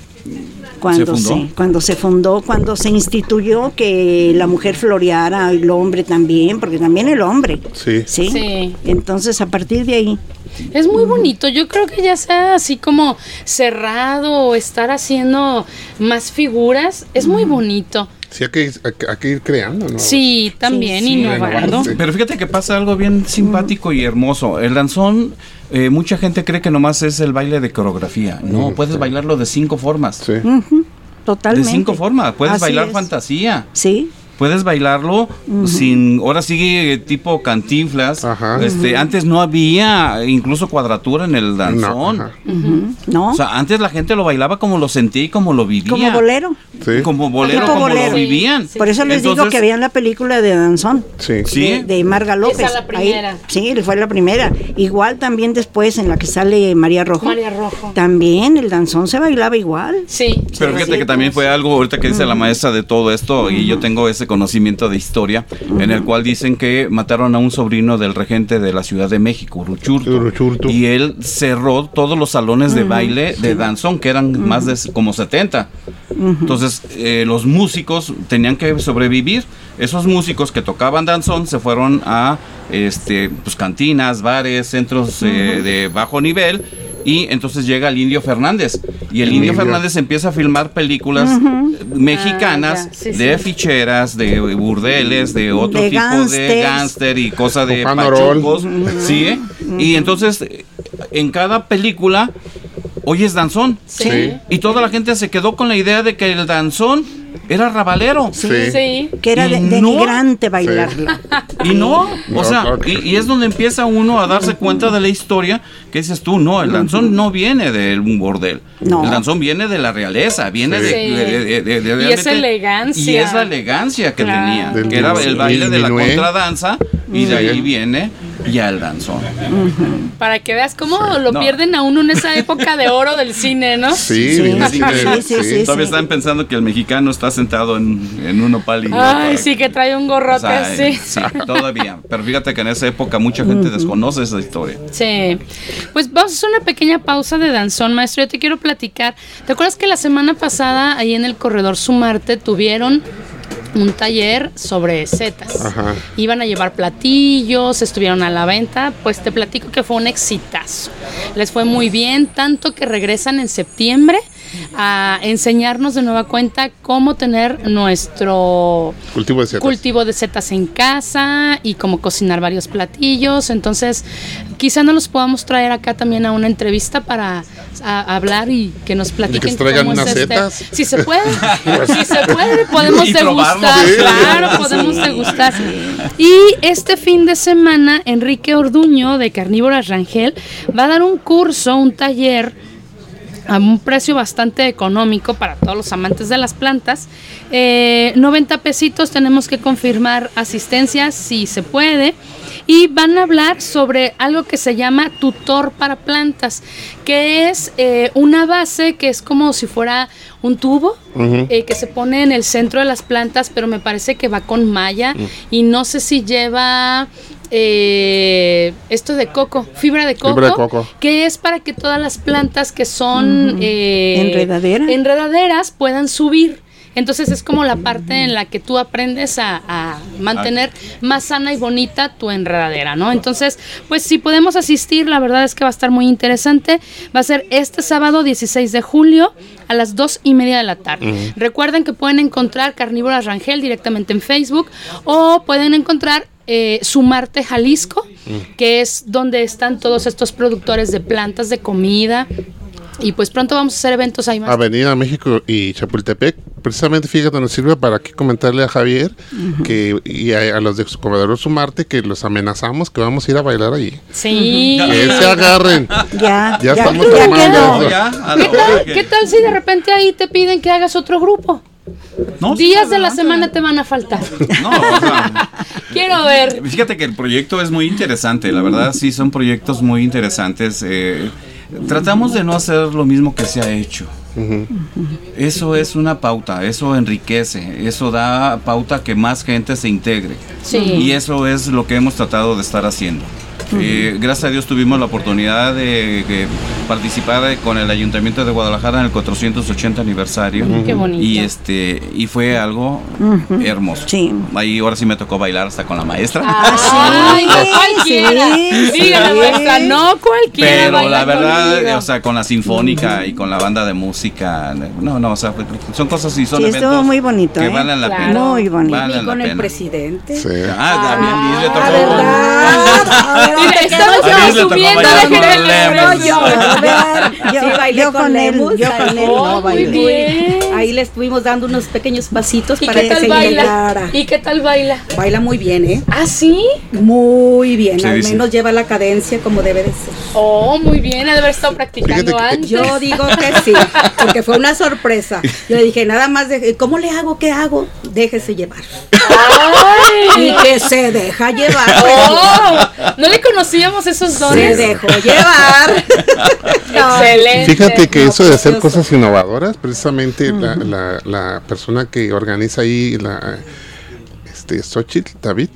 S4: cuando ¿Se, cuando se fundó, cuando se instituyó que la mujer floreara, el hombre también, porque también el hombre.
S2: Sí.
S4: Sí. Entonces, a partir de ahí.
S1: Es muy bonito. Yo creo que ya sea así como cerrado o estar haciendo más figuras, es muy bonito.
S2: Sí, hay que, hay que, ir creando, ¿no?
S1: Sí, también, innovando.
S3: Pero fíjate que pasa algo bien simpático y hermoso. El danzón eh, mucha gente cree que nomás es el baile de coreografía. No, puedes bailarlo de cinco formas.
S4: Sí. Totalmente.
S3: De cinco formas. Puedes bailar fantasía.
S4: Sí
S3: puedes bailarlo sin, ahora sigue tipo cantinflas. Este, antes no había incluso cuadratura en el danzón.
S4: No,
S3: O sea, antes la gente lo bailaba como lo sentía y como lo vivía.
S4: Como bolero.
S2: Sí.
S3: Como bolero, como lo vivían.
S4: Por eso les digo que habían la película de danzón.
S2: Sí.
S4: De, de Marga López.
S1: Esa la primera.
S4: sí, fue la primera. Igual también después en la que sale María Rojo.
S1: María Rojo.
S4: También el danzón se bailaba igual.
S1: Sí.
S3: Pero fíjate que también fue algo, ahorita que dice la maestra de todo esto, y yo tengo ese conocimiento de historia, en el cual dicen que mataron a un sobrino del regente de la Ciudad de México, Uruchurtu, y él cerró todos los salones de baile de danzón, que eran más de como 70. Entonces, eh, los músicos tenían que sobrevivir. Esos músicos que tocaban danzón se fueron a este, pues, cantinas, bares, centros eh, de bajo nivel y entonces llega el Indio Fernández. Y el Indio Fernández empieza a filmar películas mexicanas ah, de ficheras, de burdeles, de otro tipo de gánster y cosas de pachucos, ¿sí? Y entonces en cada película oyes danzón.
S1: Sí.
S3: Y toda la gente se quedó con la idea de que el danzón era rabalero.
S4: Sí. sí. Que era de, denigrante bailarlo.
S3: Y no, o sea, y, es donde empieza uno a darse cuenta de la historia que dices tú, no, el danzón no viene de un bordel. No. El danzón viene de la realeza, viene de, de,
S1: Y es elegancia.
S3: Y es la elegancia que tenía, que era el baile de la contradanza y de ahí viene ya el danzón.
S1: Para que veas cómo lo pierden a uno en esa época de oro del cine, ¿no?
S2: Sí, sí,
S3: sí, Todavía están pensando que el mexicano está sentado en, en un opal y
S1: Ay, sí, que trae un gorrote así.
S3: Todavía. Pero fíjate que en esa época mucha gente desconoce esa historia.
S1: Sí. Pues vamos a hacer una pequeña pausa de danzón, maestro. Yo te quiero platicar. ¿Te acuerdas que la semana pasada ahí en el corredor Sumarte tuvieron un taller sobre setas. Iban a llevar platillos, estuvieron a la venta, pues te platico que fue un exitazo. Les fue muy bien, tanto que regresan en septiembre a enseñarnos de nueva cuenta cómo tener nuestro
S2: cultivo de setas,
S1: cultivo de setas en casa y cómo cocinar varios platillos. Entonces, quizá nos los podamos traer acá también a una entrevista para hablar y que nos platiquen.
S2: que traigan unas este setas.
S1: Si se puede, si se puede, podemos degustar. Claro, podemos degustar. Y este fin de semana, Enrique Orduño de Carnívoras Rangel va a dar un curso, un taller a un precio bastante económico para todos los amantes de las plantas. 90 eh, pesitos tenemos que confirmar asistencia si se puede. Y van a hablar sobre algo que se llama tutor para plantas, que es eh, una base que es como si fuera un tubo eh, que se pone en el centro de las plantas, pero me parece que va con malla y no sé si lleva eh, esto de coco, fibra de coco, que es para que todas las plantas que son
S4: eh,
S1: enredaderas puedan subir. Entonces es como la parte en la que tú aprendes a, mantener más sana y bonita tu enredadera, ¿no? Entonces, pues si podemos asistir, la verdad es que va a estar muy interesante. Va a ser este sábado 16 de julio a las dos y media de la tarde. Recuerden que pueden encontrar Carnívoras Rangel directamente en Facebook o pueden encontrar eh, Sumarte Jalisco, que es donde están todos estos productores de plantas de comida. Y pues pronto vamos a hacer eventos ahí más.
S2: Avenida México y Chapultepec. Precisamente, fíjate, nos sirve para que comentarle a Javier que y a, los de su comedor Sumarte que los amenazamos que vamos a ir a bailar allí.
S1: Sí.
S2: Que se agarren.
S4: Ya,
S2: ya, estamos
S1: ¿Qué tal si de repente ahí te piden que hagas otro grupo? Días de la semana te van a faltar. No, Quiero ver.
S3: Fíjate que el proyecto es muy interesante, la verdad sí son proyectos muy interesantes. Eh, tratamos de no hacer lo mismo que se ha hecho. Eso es una pauta, eso enriquece, eso da pauta que más gente se integre. Y eso es lo que hemos tratado de estar haciendo. Eh, gracias a Dios tuvimos la oportunidad de, participar con el Ayuntamiento de Guadalajara en el 480 aniversario.
S1: Qué bonito.
S3: Y este y fue algo hermoso.
S4: Sí.
S3: Ahí ahora sí me tocó bailar hasta con la maestra.
S1: Ay, no cualquiera. Dígale, maestra, no cualquiera.
S3: Pero la verdad, o sea, con la sinfónica y con la banda de música, no, no, o sea, son cosas y son eventos
S4: muy bonito,
S3: que ¿eh? valen la pena.
S4: Muy bonito.
S6: y con el presidente.
S2: Sí.
S3: Ah, también
S6: ah,
S3: le tocó.
S1: Estamos subiendo
S4: de yo, yo, bailé con él, yo con él
S1: no bailé.
S6: Ahí le estuvimos dando unos pequeños pasitos para
S1: que se baila? ¿Y qué tal baila?
S6: Baila muy bien, ¿eh?
S1: ¿Ah, sí?
S6: Muy bien, al menos lleva la cadencia como debe de ser.
S1: Oh, muy bien, ha de haber estado practicando antes.
S6: Yo digo que sí, porque fue una sorpresa. Yo le dije, nada más, de, ¿cómo le hago? ¿Qué hago? Déjese llevar. Ay. Y que se deja llevar.
S1: Oh, no le conocíamos esos dones.
S6: Se dejó llevar.
S1: Excelente.
S2: Fíjate que eso de hacer cosas innovadoras, precisamente la, persona que organiza ahí, la este Xochitl, David,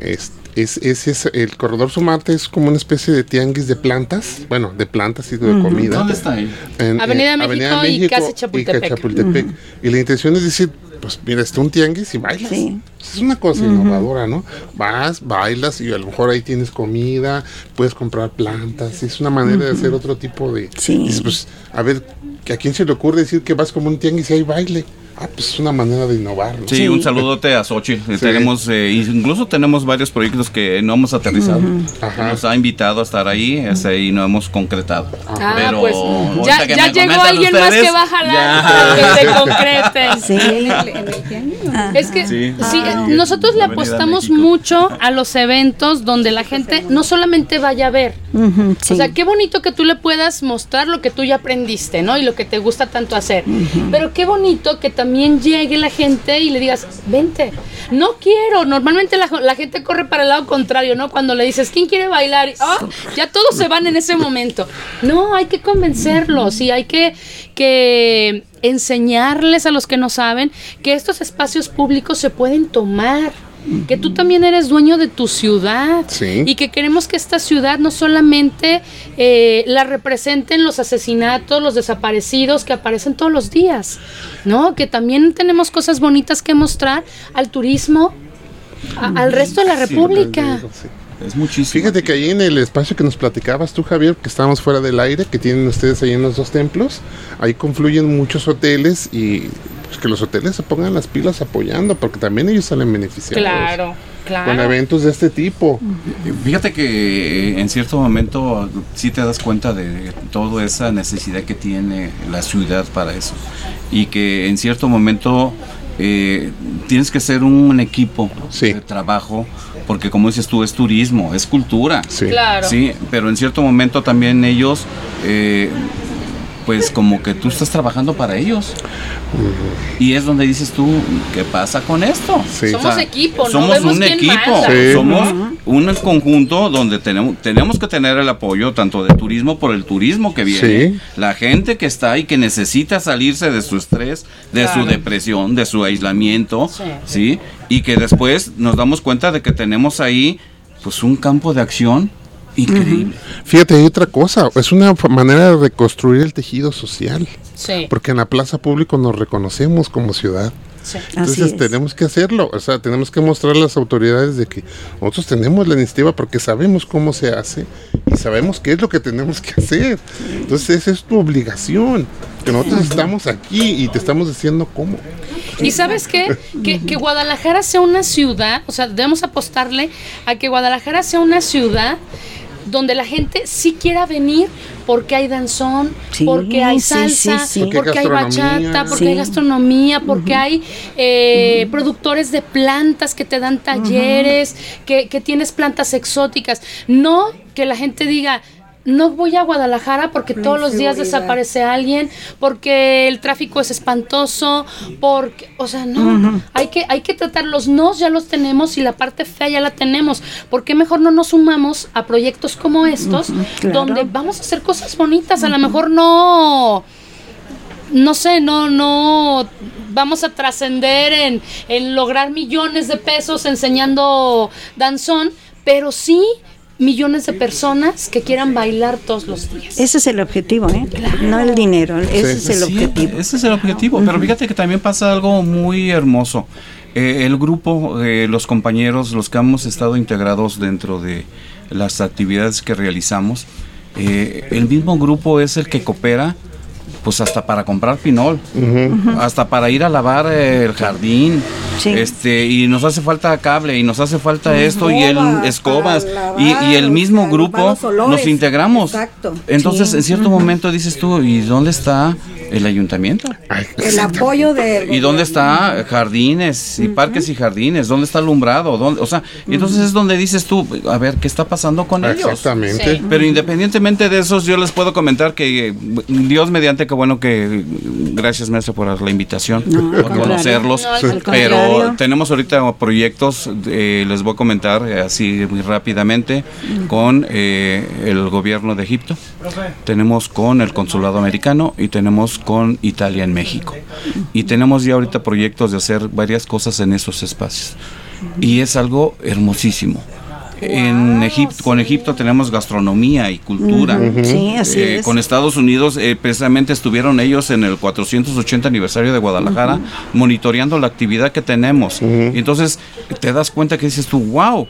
S2: es, es, el corredor Sumarte es como una especie de tianguis de plantas, bueno, de plantas y de comida.
S3: ¿Dónde está ahí?
S1: En, Avenida, México y Casa Chapultepec.
S2: Y, y la intención es decir, pues mira, está un tianguis y bailas. Es una cosa innovadora, ¿no? Vas, bailas y a lo mejor ahí tienes comida, puedes comprar plantas. Es una manera de hacer otro tipo de...
S4: Sí.
S2: pues, a ver, ¿a quién se le ocurre decir que vas como un tianguis y hay baile? Ah, pues es una manera de innovar.
S3: Sí, un saludote a Xochitl. Tenemos, eh, incluso tenemos varios proyectos que no hemos aterrizado. Nos ha invitado a estar ahí ese, y no hemos concretado.
S1: Ah, Pero pues ya, ya llegó alguien más que va a jalar que se concrete.
S4: Sí.
S1: Es que sí, nosotros le apostamos mucho a los eventos donde la gente no solamente vaya a ver. O sea, qué bonito que tú le puedas mostrar lo que tú ya aprendiste, ¿no? Y lo que te gusta tanto hacer. Pero qué bonito que también también llegue la gente y le digas, vente. No quiero. Normalmente la, gente corre para el lado contrario, ¿no? Cuando le dices, ¿quién quiere bailar? Oh, ya todos se van en ese momento. No, hay que convencerlos y hay que enseñarles a los que no saben que estos espacios públicos se pueden tomar que tú también eres dueño de tu ciudad y que queremos que esta ciudad no solamente eh, la representen los asesinatos, los desaparecidos que aparecen todos los días, ¿no? Que también tenemos cosas bonitas que mostrar al turismo, al resto de la República.
S3: es muchísimo.
S2: Fíjate que ahí en el espacio que nos platicabas tú, Javier, que estábamos fuera del aire, que tienen ustedes ahí en los dos templos, ahí confluyen muchos hoteles y pues, que los hoteles se pongan las pilas apoyando, porque también ellos salen beneficiados.
S1: Claro. Claro.
S2: Con eventos de este tipo.
S3: Fíjate que en cierto momento sí te das cuenta de toda esa necesidad que tiene la ciudad para eso. Y que en cierto momento eh, tienes que ser un equipo de trabajo, porque como dices tú, es turismo, es cultura.
S2: Sí.
S1: Claro.
S3: Sí, pero en cierto momento también ellos... Eh, pues como que tú estás trabajando para ellos. Y es donde dices tú, ¿qué pasa con esto?
S1: Somos equipo, ¿no?
S3: Somos un equipo, somos un conjunto donde tenemos, tenemos que tener el apoyo tanto de turismo por el turismo que viene, la gente que está ahí que necesita salirse de su estrés, de su depresión, de su aislamiento, ¿sí? Y que después nos damos cuenta de que tenemos ahí pues un campo de acción Increíble.
S2: Fíjate, hay otra cosa, es una manera de reconstruir el tejido social.
S1: Sí.
S2: Porque en la plaza pública nos reconocemos como ciudad. Sí. Entonces tenemos que hacerlo, o sea, tenemos que mostrar a las autoridades de que nosotros tenemos la iniciativa porque sabemos cómo se hace y sabemos qué es lo que tenemos que hacer. Entonces esa es tu obligación, que nosotros estamos aquí y te estamos diciendo cómo.
S1: Y sabes qué? Que, que Guadalajara sea una ciudad, o sea, debemos apostarle a que Guadalajara sea una ciudad donde la gente sí quiera venir porque hay danzón, porque hay salsa, porque, hay bachata, porque hay gastronomía, porque hay eh, productores de plantas que te dan talleres, que, que tienes plantas exóticas. No que la gente diga, no voy a Guadalajara porque todos los días desaparece alguien, porque el tráfico es espantoso, porque, o sea, no, hay que hay que tratar los nos ya los tenemos y la parte fea ya la tenemos. ¿Por qué mejor no nos sumamos a proyectos como estos donde vamos a hacer cosas bonitas? A lo mejor no no sé, no, no vamos a trascender en, en lograr millones de pesos enseñando danzón, pero sí millones de personas que quieran bailar todos los días.
S4: Ese es el objetivo, ¿eh? No el dinero, ese es el objetivo.
S3: Ese es el objetivo, pero fíjate que también pasa algo muy hermoso. Eh, el grupo, eh, los compañeros, los que hemos estado integrados dentro de las actividades que realizamos, eh, el mismo grupo es el que coopera pues hasta para comprar pinol, hasta para ir a lavar el jardín, este y nos hace falta cable y nos hace falta esto y el escobas y, el mismo grupo nos integramos. Entonces en cierto momento dices tú, ¿y dónde está el ayuntamiento.
S6: El apoyo de...
S3: ¿Y dónde está jardines y parques y jardines? ¿Dónde está alumbrado? ¿Dónde, o sea, entonces es donde dices tú, a ver, ¿qué está pasando con ellos?
S2: Exactamente.
S3: Pero independientemente de eso, yo les puedo comentar que Dios mediante, que bueno que, gracias maestro por la invitación, por conocerlos, pero tenemos ahorita proyectos, eh, les voy a comentar eh, así muy rápidamente, con eh, el gobierno de Egipto, tenemos con el consulado americano y tenemos con Italia en México. Y tenemos ya ahorita proyectos de hacer varias cosas en esos espacios. Y es algo hermosísimo. En Egipto, con Egipto tenemos gastronomía y cultura.
S4: Eh,
S3: con Estados Unidos, eh, precisamente estuvieron ellos en el 480 aniversario de Guadalajara monitoreando la actividad que tenemos. Entonces te das cuenta que dices tú, wow,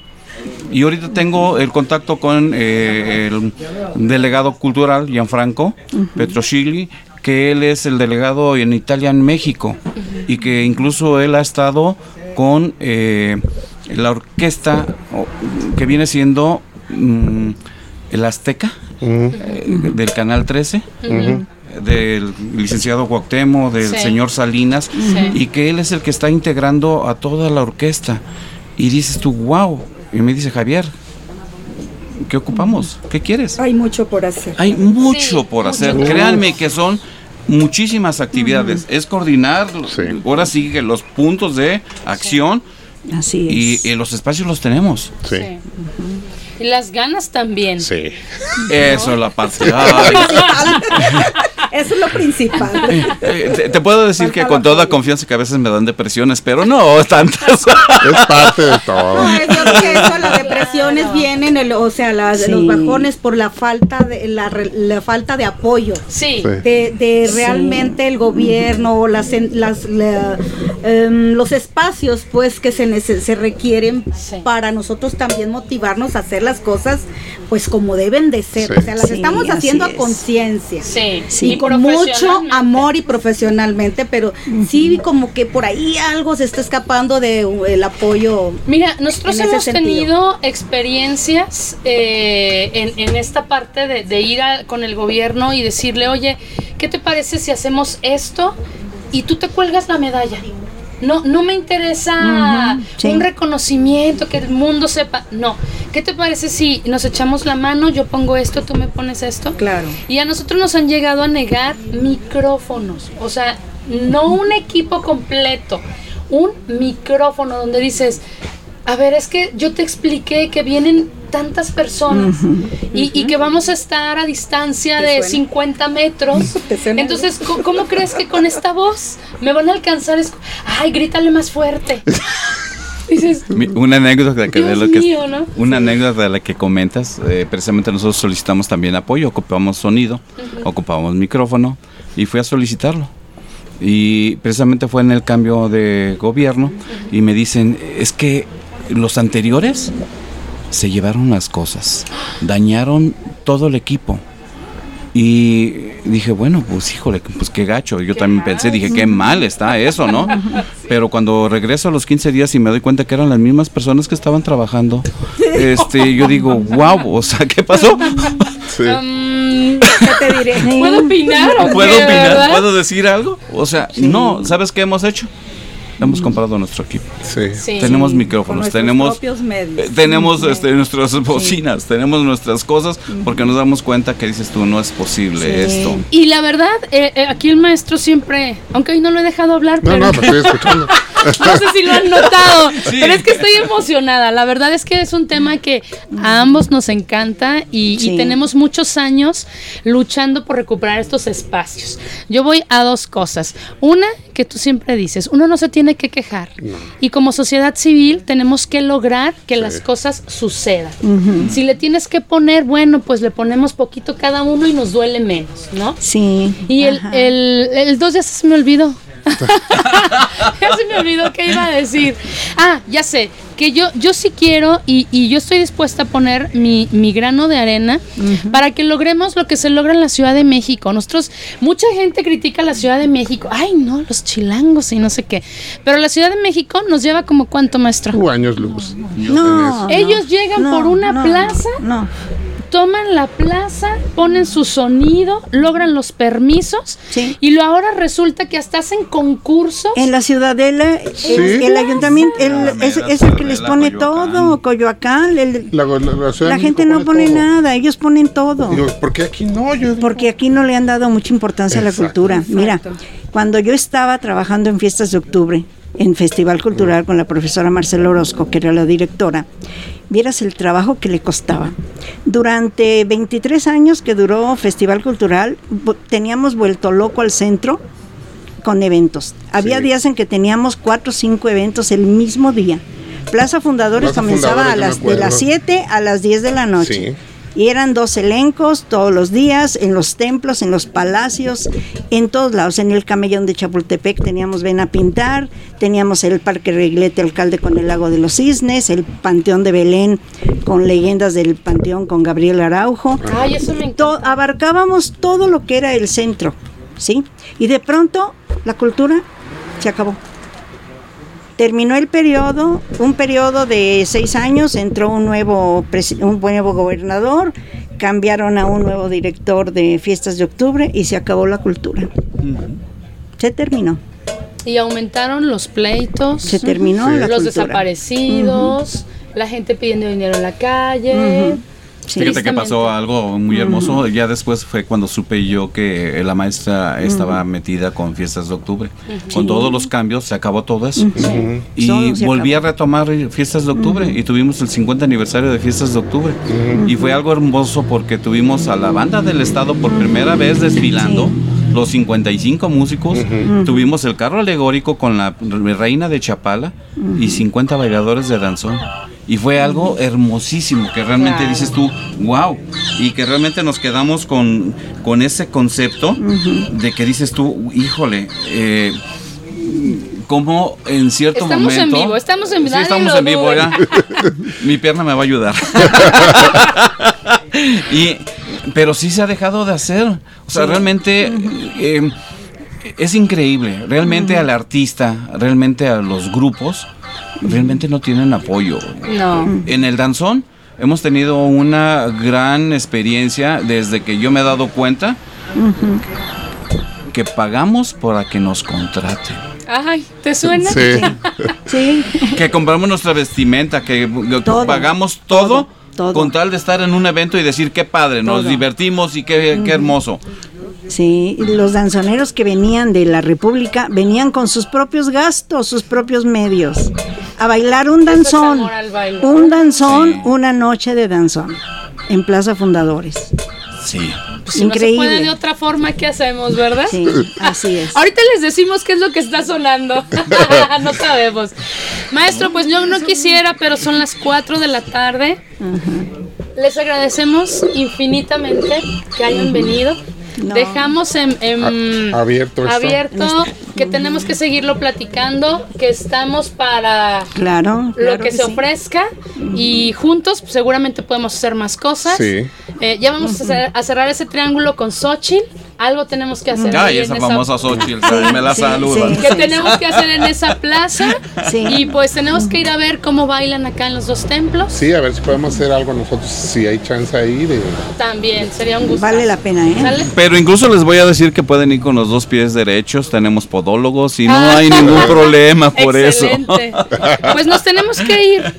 S3: y ahorita tengo el contacto con eh, el delegado cultural Gianfranco Petrochili que él es el delegado en Italia en México y que incluso él ha estado con eh, la orquesta que viene siendo mm, el Azteca eh, del Canal 13. del licenciado Guactemo, del señor Salinas, y que él es el que está integrando a toda la orquesta. Y dices tú, wow, y me dice Javier, ¿qué ocupamos? ¿Qué quieres?
S6: Hay mucho por hacer.
S3: Hay mucho por hacer. Créanme que son muchísimas actividades. Es coordinar, ahora sigue los puntos de acción.
S4: Así
S3: Y, los espacios los tenemos.
S2: Sí.
S1: Y las ganas también.
S2: Sí.
S3: Eso es la parte.
S6: Eso es lo principal.
S3: Eh, te, puedo decir que con toda confianza que a veces me dan depresiones, pero no tantas.
S2: Es parte de todo.
S6: No, yo que eso, la depresión depresiones vienen, el, o sea, los bajones por la falta de la, la falta de apoyo.
S1: Sí.
S6: De, de realmente el gobierno o las, las em, los espacios pues que se se requieren para nosotros también motivarnos a hacer las cosas pues como deben de ser, o sea, las estamos haciendo a conciencia.
S1: Sí.
S6: Y, con mucho amor y profesionalmente, pero sí como que por ahí algo se está escapando de uh, el apoyo.
S1: Mira, nosotros hemos tenido experiencias eh, en, esta parte de, ir con el gobierno y decirle, oye, ¿qué te parece si hacemos esto y tú te cuelgas la medalla? No, no me interesa un reconocimiento, que el mundo sepa. No. ¿Qué te parece si nos echamos la mano, yo pongo esto, tú me pones esto?
S6: Claro.
S1: Y a nosotros nos han llegado a negar micrófonos. O sea, no un equipo completo, un micrófono donde dices, a ver, es que yo te expliqué que vienen tantas personas y, que vamos a estar a distancia de 50 metros. Entonces, ¿cómo, crees que con esta voz me van a alcanzar? Ay, grítale más fuerte.
S3: Dices, una anécdota de lo que una anécdota de la que comentas eh, precisamente nosotros solicitamos también apoyo ocupamos sonido ocupamos micrófono y fui a solicitarlo. Y precisamente fue en el cambio de gobierno y me dicen es que los anteriores se llevaron las cosas, dañaron todo el equipo. Y dije, bueno, pues híjole, pues qué gacho. Yo también pensé, dije, qué mal está eso, ¿no? Pero cuando regreso a los 15 días y me doy cuenta que eran las mismas personas que estaban trabajando, este, yo digo, wow, o sea, ¿qué pasó?
S1: Um, ¿Qué te diré? ¿Puedo opinar?
S3: ¿Puedo opinar? ¿Puedo decir algo? O sea, no, ¿sabes qué hemos hecho? Hemos comprado nuestro equipo.
S2: Sí.
S3: Tenemos micrófonos, tenemos eh, tenemos este, nuestras bocinas, tenemos nuestras cosas porque nos damos cuenta que dices tú no es posible esto.
S1: Y la verdad, eh, eh, aquí el maestro siempre, aunque hoy no lo he dejado hablar,
S2: no,
S1: pero
S2: no, estoy escuchando.
S1: no sé si lo han notado, pero es que estoy emocionada. La verdad es que es un tema que a ambos nos encanta y, tenemos muchos años luchando por recuperar estos espacios. Yo voy a dos cosas. Una, que tú siempre dices, uno no se tiene que quejar. Y como sociedad civil tenemos que lograr que las cosas sucedan. Si le tienes que poner, bueno, pues le ponemos poquito cada uno y nos duele menos, ¿no?
S4: Sí.
S1: Y el, el, el dos ya se me olvidó. ya se me olvidó qué iba a decir. Ah, ya sé, que yo, yo sí quiero y, yo estoy dispuesta a poner mi, grano de arena para que logremos lo que se logra en la Ciudad de México. Nosotros, mucha gente critica la Ciudad de México. Ay, no, los chilangos y no sé qué. Pero la Ciudad de México nos lleva como cuánto, maestro.
S2: Uh, años luz.
S1: No, ellos llegan por una plaza. No toman la plaza, ponen su sonido, logran los permisos y lo ahora resulta que hasta hacen concursos.
S4: En la ciudadela, el, ayuntamiento es, el que les pone todo, Coyoacán, la, gente no pone nada, ellos ponen todo.
S2: ¿Por qué aquí no?
S4: Porque aquí no le han dado mucha importancia a la cultura. Mira, cuando yo estaba trabajando en fiestas de octubre, en Festival Cultural con la profesora Marcela Orozco, que era la directora, vieras el trabajo que le costaba. Durante 23 años que duró Festival Cultural, teníamos vuelto loco al centro con eventos. Había días en que teníamos cuatro o cinco eventos el mismo día. Plaza Fundadores comenzaba a las, de las 7 a las 10 de la noche. Y eran dos elencos todos los días, en los templos, en los palacios, en todos lados. En el camellón de Chapultepec teníamos Ven a Pintar, teníamos el Parque Reglete Alcalde con el Lago de los Cisnes, el Panteón de Belén con leyendas del Panteón con Gabriel Araujo.
S1: Ay, eso me
S4: abarcábamos todo lo que era el centro, ¿sí? Y de pronto la cultura se acabó terminó el periodo, un periodo de seis años, entró un nuevo, un nuevo gobernador, cambiaron a un nuevo director de fiestas de octubre y se acabó la cultura. Se terminó.
S1: Y aumentaron los pleitos.
S4: Se terminó
S1: Los desaparecidos, la gente pidiendo dinero en la calle.
S3: Fíjate que pasó algo muy hermoso. Ya después fue cuando supe yo que la maestra estaba metida con fiestas de octubre. Con todos los cambios se acabó todo eso. Y volví a retomar fiestas de octubre y tuvimos el 50 aniversario de fiestas de octubre. Y fue algo hermoso porque tuvimos a la banda del estado por primera vez desfilando los 55 músicos, tuvimos el carro alegórico con la reina de Chapala y 50 bailadores de danzón Y fue algo hermosísimo, que realmente dices tú, wow, y que realmente nos quedamos con, con ese concepto de que dices tú, híjole, eh, como en cierto
S1: momento.
S3: Estamos
S1: en vivo, estamos en vivo.
S3: Sí, estamos en vivo, ya. Mi pierna me va a ayudar. y, pero sí se ha dejado de hacer. O sea, realmente eh, es increíble. Realmente al artista, realmente a los grupos, realmente no tienen apoyo.
S1: No.
S3: En el danzón hemos tenido una gran experiencia desde que yo me he dado cuenta que pagamos para que nos contraten.
S1: Ay, ¿te suena?
S2: Sí.
S4: Sí.
S3: Que compramos nuestra vestimenta, que, que
S4: Todo.
S3: pagamos todo,
S4: Todo.
S3: con tal de estar en un evento y decir qué padre, nos divertimos y qué, qué hermoso.
S4: Sí, los danzoneros que venían de la República venían con sus propios gastos, sus propios medios, a bailar un
S1: es
S4: danzón,
S1: amor al baile.
S4: un danzón,
S3: Sí.
S4: una noche de danzón en Plaza Fundadores.
S3: Sí.
S1: Pues si no se
S4: Increíble.
S1: puede de otra forma, ¿qué hacemos, verdad?
S4: Sí, así es.
S1: Ahorita les decimos qué es lo que está sonando. no sabemos. Maestro, pues yo no quisiera, pero son las 4 de la tarde. Les agradecemos infinitamente que hayan venido.
S4: No.
S1: Dejamos en, en-
S2: A- abierto esto.
S1: abierto que tenemos que seguirlo platicando, que estamos para
S4: Claro,
S1: lo
S4: claro
S1: que, se
S4: sí.
S1: ofrezca y juntos pues, seguramente podemos hacer más cosas.
S2: Sí.
S1: Eh, ya vamos a, cer- a cerrar ese triángulo con Xochitl. Algo tenemos que hacer.
S3: Ay,
S1: en
S3: esa famosa Xochitl, me la
S4: sí,
S3: saluda.
S4: sí.
S1: que tenemos que hacer en esa plaza
S4: Sí.
S1: y pues tenemos que ir a ver cómo bailan acá en los dos templos.
S2: Sí, a ver si podemos hacer algo nosotros, si hay chance ahí de...
S1: También sería un gusto.
S4: Vale la pena, ¿eh?
S1: ¿Sale?
S3: Pero incluso les voy a decir que pueden ir con los dos pies derechos, tenemos podólogos y no
S1: Ah.
S3: hay ningún problema por
S1: Excelente. Pues nos tenemos que ir.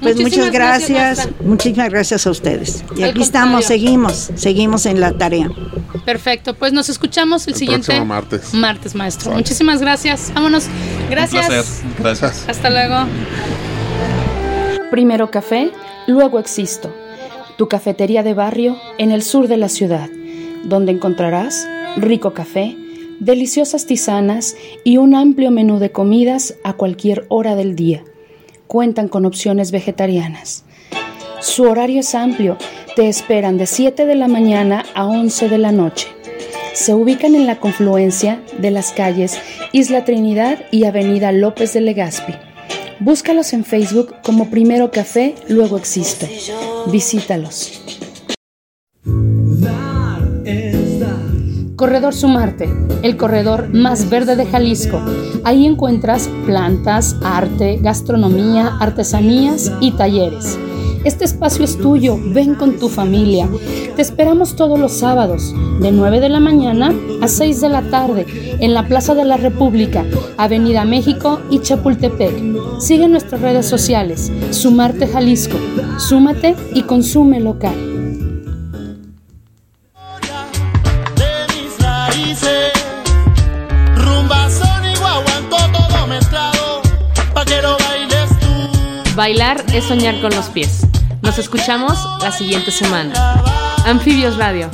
S4: Pues muchas gracias, muchísimas gracias a ustedes. Y
S1: Al
S4: aquí estamos, seguimos, seguimos en la tarea.
S1: Perfecto, pues nos escuchamos el,
S2: El
S1: siguiente.
S2: Martes,
S1: maestro. Muchísimas gracias. Vámonos. Gracias.
S3: Un placer. Gracias.
S1: Hasta luego.
S5: Primero café, luego existo. Tu cafetería de barrio en el sur de la ciudad, donde encontrarás rico café, deliciosas tisanas y un amplio menú de comidas a cualquier hora del día. Cuentan con opciones vegetarianas. Su horario es amplio, te esperan de 7 de la mañana a 11 de la noche. Se ubican en la confluencia de las calles Isla Trinidad y Avenida López de Legazpi. Búscalos en Facebook como Primero Café, luego Existo. Visítalos. Corredor Sumarte, el corredor más verde de Jalisco. Ahí encuentras plantas, arte, gastronomía, artesanías y talleres. Este espacio es tuyo, ven con tu familia. Te esperamos todos los sábados, de 9 de la mañana a 6 de la tarde, en la Plaza de la República, Avenida México y Chapultepec. Sigue nuestras redes sociales, Sumarte Jalisco. Súmate y consume local.
S7: Bailar es soñar con los pies. Nos escuchamos la siguiente semana. Anfibios Radio.